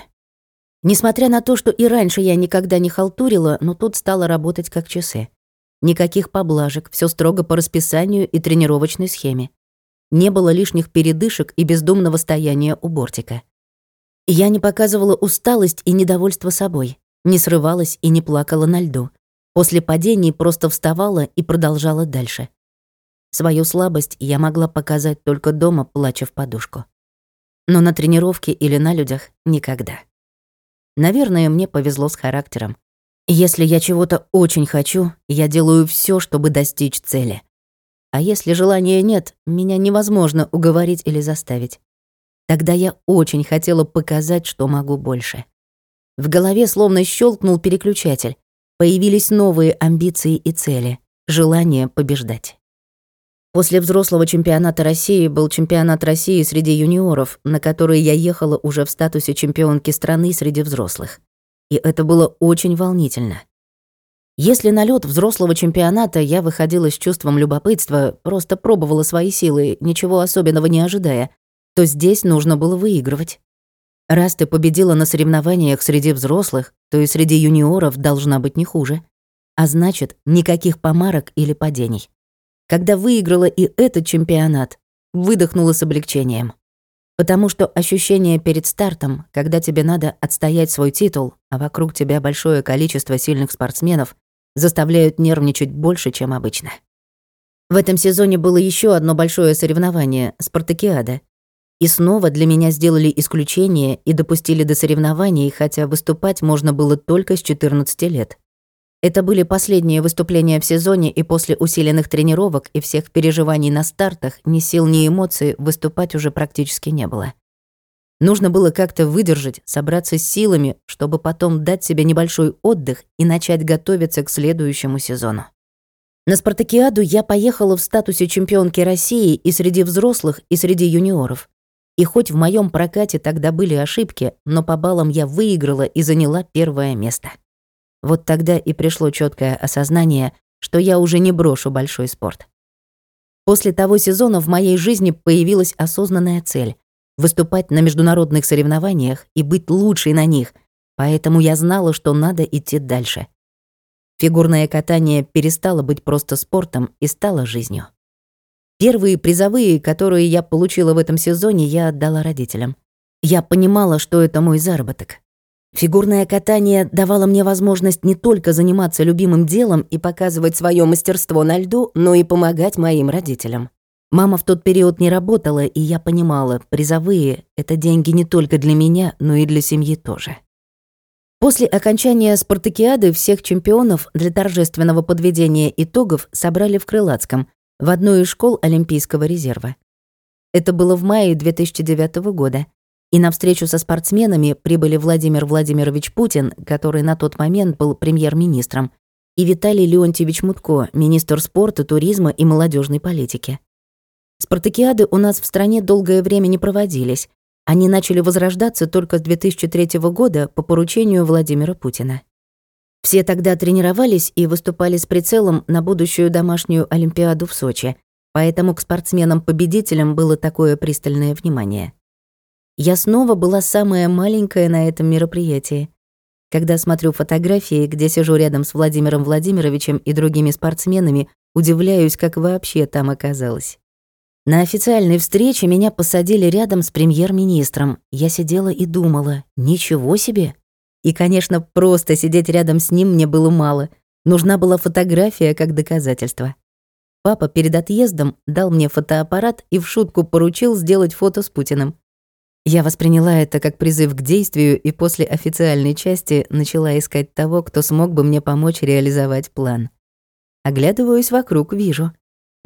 Несмотря на то, что и раньше я никогда не халтурила, но тут стала работать как часы. Никаких поблажек, все строго по расписанию и тренировочной схеме. Не было лишних передышек и бездумного стояния у бортика. Я не показывала усталость и недовольство собой, не срывалась и не плакала на льду. После падений просто вставала и продолжала дальше. Свою слабость я могла показать только дома, плача в подушку. Но на тренировке или на людях — никогда. Наверное, мне повезло с характером. Если я чего-то очень хочу, я делаю все, чтобы достичь цели. А если желания нет, меня невозможно уговорить или заставить. Тогда я очень хотела показать, что могу больше. В голове словно щелкнул переключатель. Появились новые амбиции и цели, желание побеждать. После взрослого чемпионата России был чемпионат России среди юниоров, на который я ехала уже в статусе чемпионки страны среди взрослых. И это было очень волнительно. Если на лед взрослого чемпионата я выходила с чувством любопытства, просто пробовала свои силы, ничего особенного не ожидая, то здесь нужно было выигрывать. Раз ты победила на соревнованиях среди взрослых, то и среди юниоров должна быть не хуже. А значит, никаких помарок или падений. Когда выиграла и этот чемпионат, выдохнула с облегчением. Потому что ощущение перед стартом, когда тебе надо отстоять свой титул, а вокруг тебя большое количество сильных спортсменов, заставляют нервничать больше, чем обычно. В этом сезоне было еще одно большое соревнование — спартакиада. И снова для меня сделали исключение и допустили до соревнований, хотя выступать можно было только с 14 лет. Это были последние выступления в сезоне, и после усиленных тренировок и всех переживаний на стартах ни сил, ни эмоций выступать уже практически не было. Нужно было как-то выдержать, собраться с силами, чтобы потом дать себе небольшой отдых и начать готовиться к следующему сезону. На спартакиаду я поехала в статусе чемпионки России и среди взрослых, и среди юниоров. И хоть в моем прокате тогда были ошибки, но по баллам я выиграла и заняла первое место. Вот тогда и пришло четкое осознание, что я уже не брошу большой спорт. После того сезона в моей жизни появилась осознанная цель — выступать на международных соревнованиях и быть лучшей на них, поэтому я знала, что надо идти дальше. Фигурное катание перестало быть просто спортом и стало жизнью. Первые призовые, которые я получила в этом сезоне, я отдала родителям. Я понимала, что это мой заработок. Фигурное катание давало мне возможность не только заниматься любимым делом и показывать свое мастерство на льду, но и помогать моим родителям. Мама в тот период не работала, и я понимала, призовые — это деньги не только для меня, но и для семьи тоже. После окончания спартакиады всех чемпионов для торжественного подведения итогов собрали в Крылатском, в одной из школ Олимпийского резерва. Это было в мае 2009 года — и на встречу со спортсменами прибыли Владимир Владимирович Путин, который на тот момент был премьер-министром, и Виталий Леонтьевич Мутко, министр спорта, туризма и молодежной политики. Спартакиады у нас в стране долгое время не проводились. Они начали возрождаться только с 2003 года по поручению Владимира Путина. Все тогда тренировались и выступали с прицелом на будущую домашнюю Олимпиаду в Сочи, поэтому к спортсменам-победителям было такое пристальное внимание. Я снова была самая маленькая на этом мероприятии. Когда смотрю фотографии, где сижу рядом с Владимиром Владимировичем и другими спортсменами, удивляюсь, как вообще там оказалась. На официальной встрече меня посадили рядом с премьер-министром. Я сидела и думала, ничего себе. И, конечно, просто сидеть рядом с ним мне было мало. Нужна была фотография как доказательство. Папа перед отъездом дал мне фотоаппарат и в шутку поручил сделать фото с Путиным. Я восприняла это как призыв к действию и после официальной части начала искать того, кто смог бы мне помочь реализовать план. Оглядываюсь вокруг, вижу.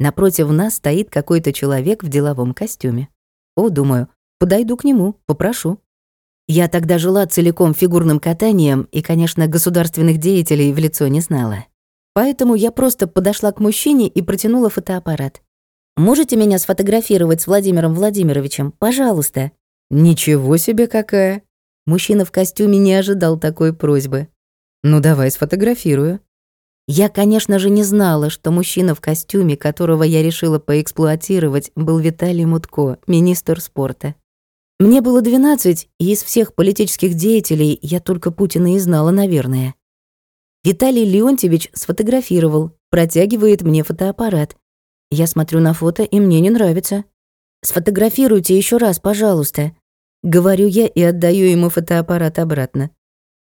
Напротив нас стоит какой-то человек в деловом костюме. О, думаю, подойду к нему, попрошу. Я тогда жила целиком фигурным катанием и, конечно, государственных деятелей в лицо не знала. Поэтому я просто подошла к мужчине и протянула фотоаппарат. «Можете меня сфотографировать с Владимиром Владимировичем? Пожалуйста», «Ничего себе какая!» Мужчина в костюме не ожидал такой просьбы. «Ну давай сфотографирую». Я, конечно же, не знала, что мужчина в костюме, которого я решила поэксплуатировать, был Виталий Мутко, министр спорта. Мне было 12, и из всех политических деятелей я только Путина и знала, наверное. Виталий Леонтьевич сфотографировал, протягивает мне фотоаппарат. Я смотрю на фото, и мне не нравится. Сфотографируйте еще раз, пожалуйста. Говорю я и отдаю ему фотоаппарат обратно.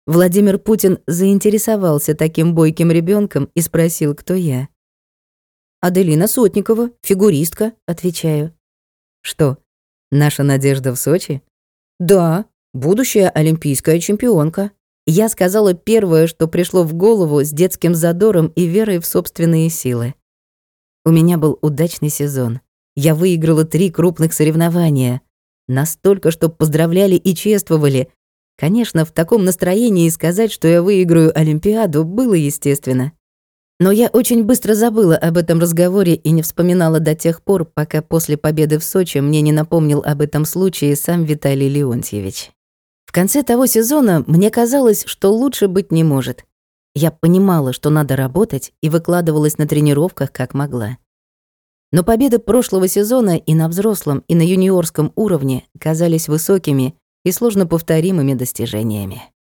Владимир Путин заинтересовался таким бойким ребенком и спросил, кто я. «Аделина Сотникова, фигуристка», — отвечаю. «Что, наша надежда в Сочи?» «Да, будущая олимпийская чемпионка». Я сказала первое, что пришло в голову с детским задором и верой в собственные силы. У меня был удачный сезон. Я выиграла три крупных соревнования. Настолько, что поздравляли и чествовали. Конечно, в таком настроении сказать, что я выиграю Олимпиаду, было естественно. Но я очень быстро забыла об этом разговоре и не вспоминала до тех пор, пока после победы в Сочи мне не напомнил об этом случае сам Виталий Леонтьевич. В конце того сезона мне казалось, что лучше быть не может. Я понимала, что надо работать, и выкладывалась на тренировках как могла. Но победы прошлого сезона и на взрослом, и на юниорском уровне казались высокими и сложно повторимыми достижениями.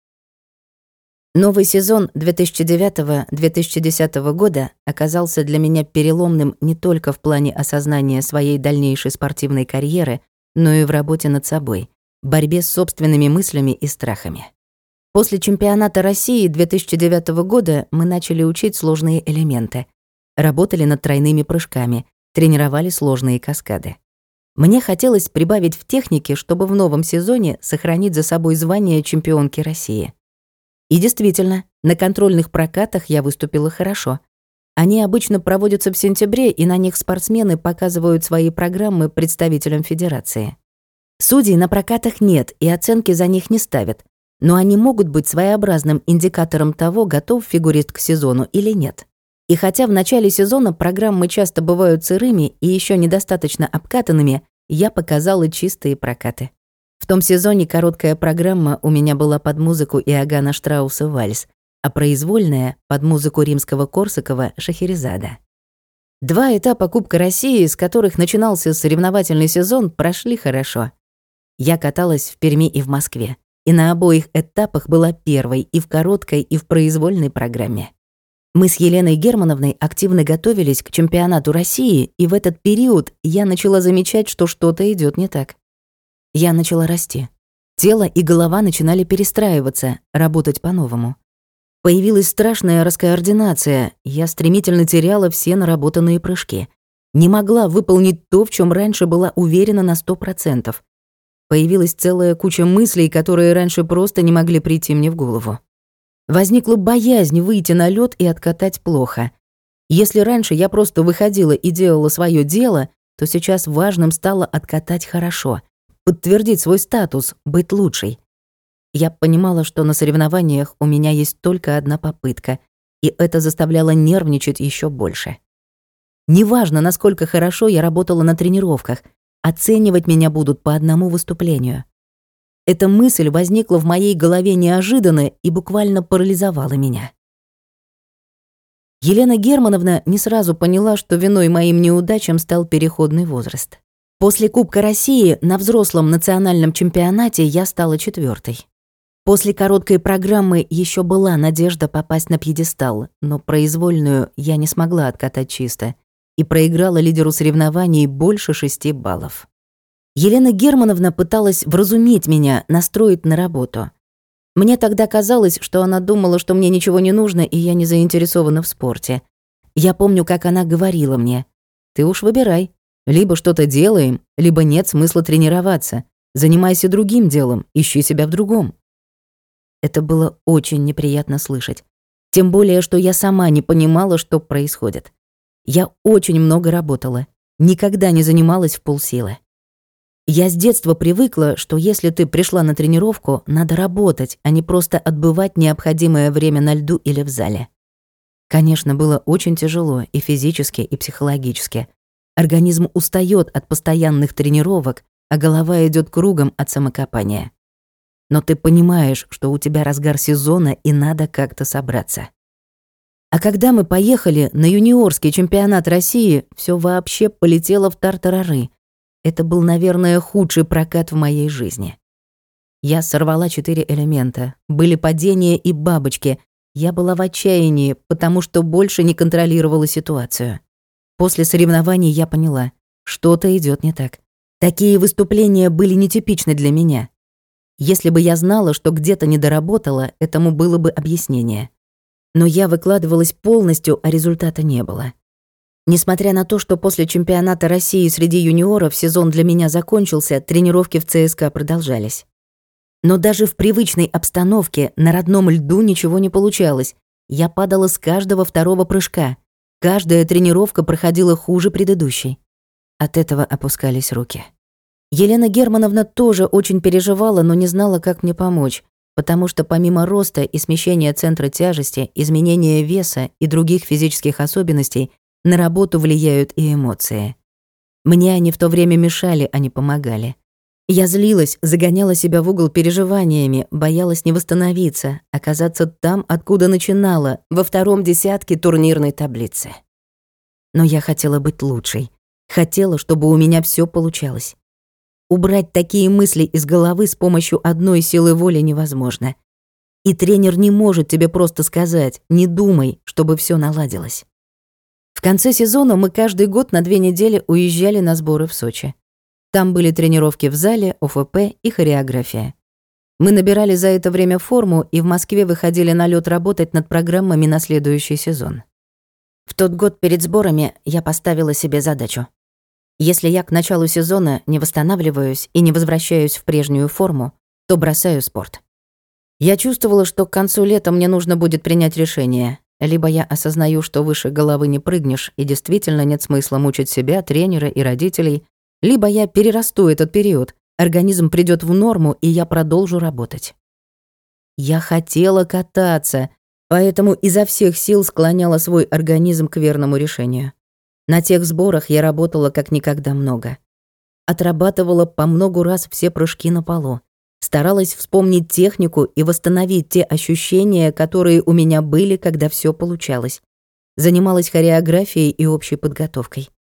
Новый сезон 2009-2010 года оказался для меня переломным не только в плане осознания своей дальнейшей спортивной карьеры, но и в работе над собой, борьбе с собственными мыслями и страхами. После чемпионата России 2009 года мы начали учить сложные элементы. Работали над тройными прыжками, тренировали сложные каскады. Мне хотелось прибавить в технике, чтобы в новом сезоне сохранить за собой звание чемпионки России. И действительно, на контрольных прокатах я выступила хорошо. Они обычно проводятся в сентябре, и на них спортсмены показывают свои программы представителям федерации. Судей на прокатах нет, и оценки за них не ставят, но они могут быть своеобразным индикатором того, готов фигурист к сезону или нет. И хотя в начале сезона программы часто бывают сырыми и еще недостаточно обкатанными, я показала чистые прокаты. В том сезоне короткая программа у меня была под музыку Иоганна Штрауса «Вальс», а произвольная — под музыку римского Корсакова «Шахерезада». Два этапа Кубка России, с которых начинался соревновательный сезон, прошли хорошо. Я каталась в Перми и в Москве, и на обоих этапах была первой и в короткой, и в произвольной программе. Мы с Еленой Германовной активно готовились к чемпионату России, и в этот период я начала замечать, что что-то идет не так. Я начала расти. Тело и голова начинали перестраиваться, работать по-новому. Появилась страшная раскоординация, я стремительно теряла все наработанные прыжки. Не могла выполнить то, в чем раньше была уверена на сто процентов. Появилась целая куча мыслей, которые раньше просто не могли прийти мне в голову. Возникла боязнь выйти на лед и откатать плохо. Если раньше я просто выходила и делала свое дело, то сейчас важным стало откатать хорошо, подтвердить свой статус, быть лучшей. Я понимала, что на соревнованиях у меня есть только одна попытка, и это заставляло нервничать еще больше. Неважно, насколько хорошо я работала на тренировках, оценивать меня будут по одному выступлению. Эта мысль возникла в моей голове неожиданно и буквально парализовала меня. Елена Германовна не сразу поняла, что виной моим неудачам стал переходный возраст. После Кубка России на взрослом национальном чемпионате я стала четвертой. После короткой программы еще была надежда попасть на пьедестал, но произвольную я не смогла откатать чисто и проиграла лидеру соревнований больше шести баллов. Елена Германовна пыталась вразумить меня, настроить на работу. Мне тогда казалось, что она думала, что мне ничего не нужно, и я не заинтересована в спорте. Я помню, как она говорила мне, «Ты уж выбирай. Либо что-то делаем, либо нет смысла тренироваться. Занимайся другим делом, ищи себя в другом». Это было очень неприятно слышать. Тем более, что я сама не понимала, что происходит. Я очень много работала, никогда не занималась в полсилы. Я с детства привыкла, что если ты пришла на тренировку, надо работать, а не просто отбывать необходимое время на льду или в зале. Конечно, было очень тяжело и физически, и психологически. Организм устает от постоянных тренировок, а голова идет кругом от самокопания. Но ты понимаешь, что у тебя разгар сезона и надо как-то собраться. А когда мы поехали на юниорский чемпионат России, все вообще полетело в тартарары, это был, наверное, худший прокат в моей жизни. Я сорвала четыре элемента. Были падения и бабочки. Я была в отчаянии, потому что больше не контролировала ситуацию. После соревнований я поняла, что-то идет не так. Такие выступления были нетипичны для меня. Если бы я знала, что где-то не доработала, этому было бы объяснение. Но я выкладывалась полностью, а результата не было. Несмотря на то, что после чемпионата России среди юниоров сезон для меня закончился, тренировки в ЦСКА продолжались. Но даже в привычной обстановке на родном льду ничего не получалось. Я падала с каждого второго прыжка. Каждая тренировка проходила хуже предыдущей. От этого опускались руки. Елена Германовна тоже очень переживала, но не знала, как мне помочь, потому что помимо роста и смещения центра тяжести, изменения веса и других физических особенностей, на работу влияют и эмоции. Мне они в то время мешали, а не помогали. Я злилась, загоняла себя в угол переживаниями, боялась не восстановиться, оказаться там, откуда начинала, во втором десятке турнирной таблицы. Но я хотела быть лучшей. Хотела, чтобы у меня все получалось. Убрать такие мысли из головы с помощью одной силы воли невозможно. И тренер не может тебе просто сказать «не думай», чтобы все наладилось. В конце сезона мы каждый год на две недели уезжали на сборы в Сочи. Там были тренировки в зале, ОФП и хореография. Мы набирали за это время форму и в Москве выходили на лед работать над программами на следующий сезон. В тот год перед сборами я поставила себе задачу. Если я к началу сезона не восстанавливаюсь и не возвращаюсь в прежнюю форму, то бросаю спорт. Я чувствовала, что к концу лета мне нужно будет принять решение. Либо я осознаю, что выше головы не прыгнешь, и действительно нет смысла мучить себя, тренера и родителей, либо я перерасту этот период, организм придёт в норму, и я продолжу работать. Я хотела кататься, поэтому изо всех сил склоняла свой организм к верному решению. На тех сборах я работала как никогда много. Отрабатывала по многу раз все прыжки на полу. Старалась вспомнить технику и восстановить те ощущения, которые у меня были, когда всё получалось. Занималась хореографией и общей подготовкой.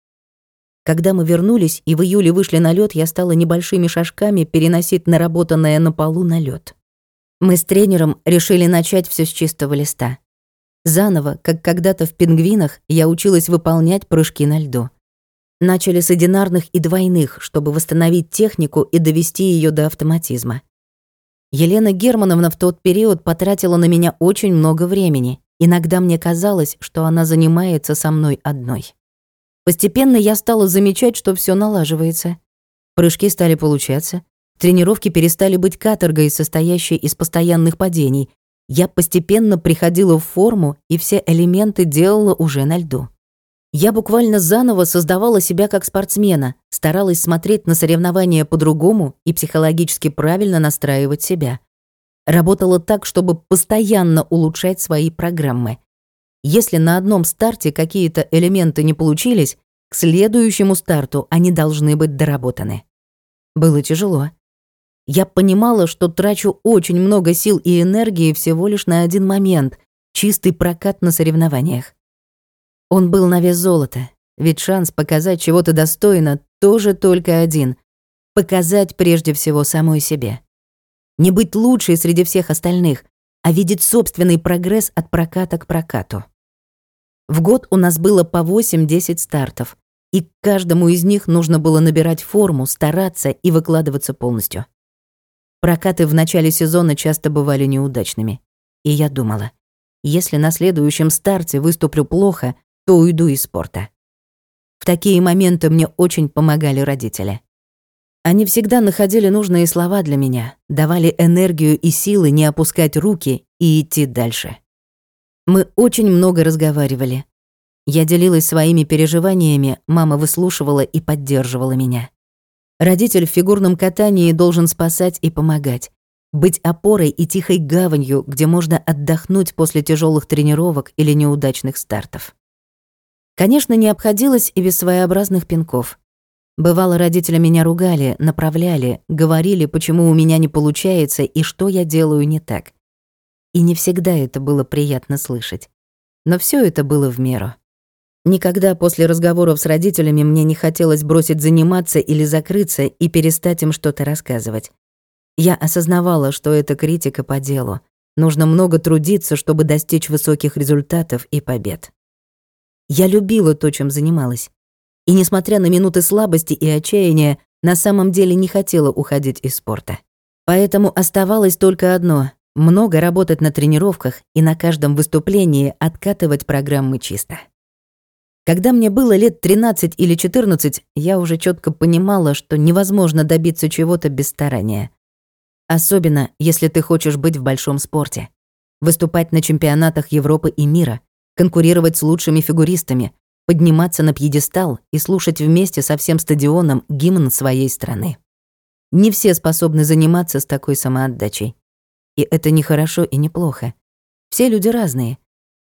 Когда мы вернулись и в июле вышли на лед, я стала небольшими шажками переносить наработанное на полу на лед. Мы с тренером решили начать все с чистого листа. Заново, как когда-то в пингвинах, я училась выполнять прыжки на льду. Начали с одинарных и двойных, чтобы восстановить технику и довести ее до автоматизма. Елена Германовна в тот период потратила на меня очень много времени. Иногда мне казалось, что она занимается со мной одной. Постепенно я стала замечать, что все налаживается. Прыжки стали получаться, тренировки перестали быть каторгой, состоящей из постоянных падений. Я постепенно приходила в форму и все элементы делала уже на льду. Я буквально заново создавала себя как спортсмена, старалась смотреть на соревнования по-другому и психологически правильно настраивать себя. Работала так, чтобы постоянно улучшать свои программы. Если на одном старте какие-то элементы не получились, к следующему старту они должны быть доработаны. Было тяжело. Я понимала, что трачу очень много сил и энергии всего лишь на один момент — чистый прокат на соревнованиях. Он был на вес золота, ведь шанс показать чего-то достойно тоже только один — показать прежде всего самой себе. Не быть лучшей среди всех остальных, а видеть собственный прогресс от проката к прокату. В год у нас было по 8-10 стартов, и к каждому из них нужно было набирать форму, стараться и выкладываться полностью. Прокаты в начале сезона часто бывали неудачными. И я думала, если на следующем старте выступлю плохо, то уйду из спорта. В такие моменты мне очень помогали родители. Они всегда находили нужные слова для меня, давали энергию и силы не опускать руки и идти дальше. Мы очень много разговаривали. Я делилась своими переживаниями, мама выслушивала и поддерживала меня. Родитель в фигурном катании должен спасать и помогать, быть опорой и тихой гаванью, где можно отдохнуть после тяжелых тренировок или неудачных стартов. Конечно, не обходилось и без своеобразных пинков. Бывало, родители меня ругали, направляли, говорили, почему у меня не получается и что я делаю не так. И не всегда это было приятно слышать. Но все это было в меру. Никогда после разговоров с родителями мне не хотелось бросить заниматься или закрыться и перестать им что-то рассказывать. Я осознавала, что это критика по делу. Нужно много трудиться, чтобы достичь высоких результатов и побед. Я любила то, чем занималась. И несмотря на минуты слабости и отчаяния, на самом деле не хотела уходить из спорта. Поэтому оставалось только одно много работать на тренировках и на каждом выступлении откатывать программы чисто. Когда мне было лет 13 или 14, я уже четко понимала, что невозможно добиться чего-то без старания. Особенно, если ты хочешь быть в большом спорте. Выступать на чемпионатах Европы и мира, конкурировать с лучшими фигуристами, подниматься на пьедестал и слушать вместе со всем стадионом гимн своей страны. Не все способны заниматься с такой самоотдачей. И это не хорошо и не плохо. Все люди разные.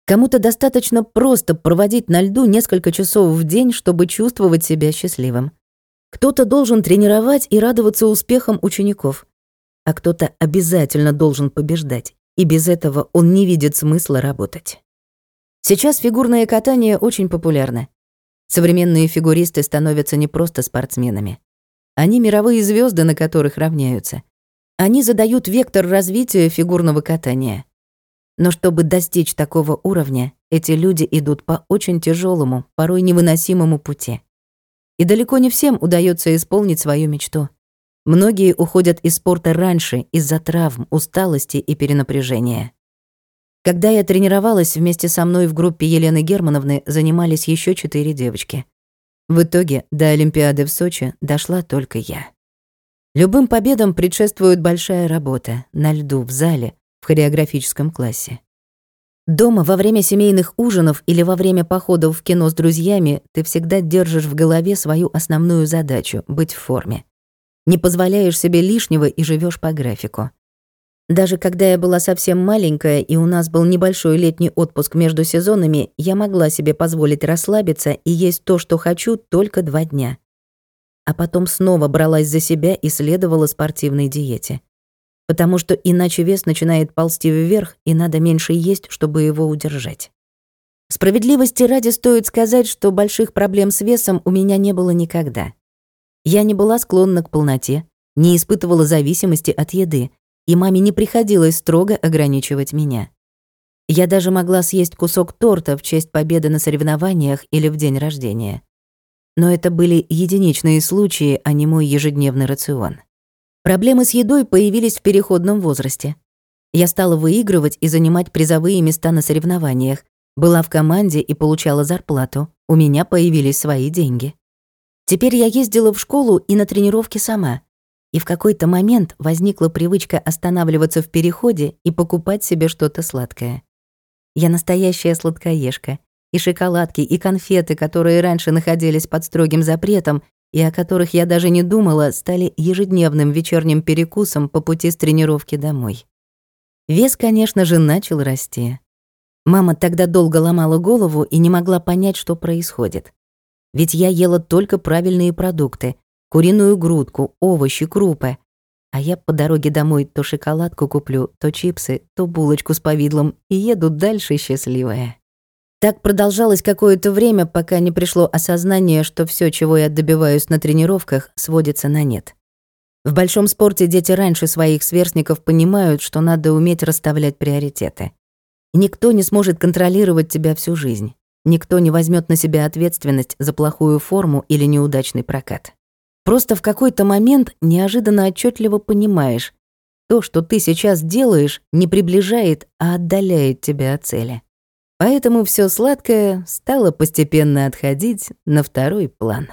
Кому-то достаточно просто проводить на льду несколько часов в день, чтобы чувствовать себя счастливым. Кто-то должен тренировать и радоваться успехам учеников, а кто-то обязательно должен побеждать, и без этого он не видит смысла работать. Сейчас фигурное катание очень популярно. Современные фигуристы становятся не просто спортсменами. Они мировые звезды, на которых равняются. Они задают вектор развития фигурного катания. Но чтобы достичь такого уровня, эти люди идут по очень тяжелому, порой невыносимому пути. И далеко не всем удается исполнить свою мечту. Многие уходят из спорта раньше из-за травм, усталости и перенапряжения. Когда я тренировалась, вместе со мной в группе Елены Германовны занимались еще четыре девочки. В итоге до Олимпиады в Сочи дошла только я. Любым победам предшествует большая работа на льду, в зале, в хореографическом классе. Дома во время семейных ужинов или во время походов в кино с друзьями ты всегда держишь в голове свою основную задачу — быть в форме. Не позволяешь себе лишнего и живешь по графику. Даже когда я была совсем маленькая и у нас был небольшой летний отпуск между сезонами, я могла себе позволить расслабиться и есть то, что хочу, только два дня. А потом снова бралась за себя и следовала спортивной диете. Потому что иначе вес начинает ползти вверх, и надо меньше есть, чтобы его удержать. Справедливости ради стоит сказать, что больших проблем с весом у меня не было никогда. Я не была склонна к полноте, не испытывала зависимости от еды, и маме не приходилось строго ограничивать меня. Я даже могла съесть кусок торта в честь победы на соревнованиях или в день рождения. Но это были единичные случаи, а не мой ежедневный рацион. Проблемы с едой появились в переходном возрасте. Я стала выигрывать и занимать призовые места на соревнованиях, была в команде и получала зарплату, у меня появились свои деньги. Теперь я ездила в школу и на тренировки сама, и в какой-то момент возникла привычка останавливаться в переходе и покупать себе что-то сладкое. Я настоящая сладкоежка. И шоколадки, и конфеты, которые раньше находились под строгим запретом, и о которых я даже не думала, стали ежедневным вечерним перекусом по пути с тренировки домой. Вес, конечно же, начал расти. Мама тогда долго ломала голову и не могла понять, что происходит. Ведь я ела только правильные продукты, куриную грудку, овощи, крупы. А я по дороге домой то шоколадку куплю, то чипсы, то булочку с повидлом и еду дальше счастливая. Так продолжалось какое-то время, пока не пришло осознание, что все, чего я добиваюсь на тренировках, сводится на нет. В большом спорте дети раньше своих сверстников понимают, что надо уметь расставлять приоритеты. Никто не сможет контролировать тебя всю жизнь. Никто не возьмет на себя ответственность за плохую форму или неудачный прокат. Просто в какой-то момент неожиданно отчетливо понимаешь, то, что ты сейчас делаешь, не приближает, а отдаляет тебя от цели. Поэтому все сладкое стало постепенно отходить на второй план.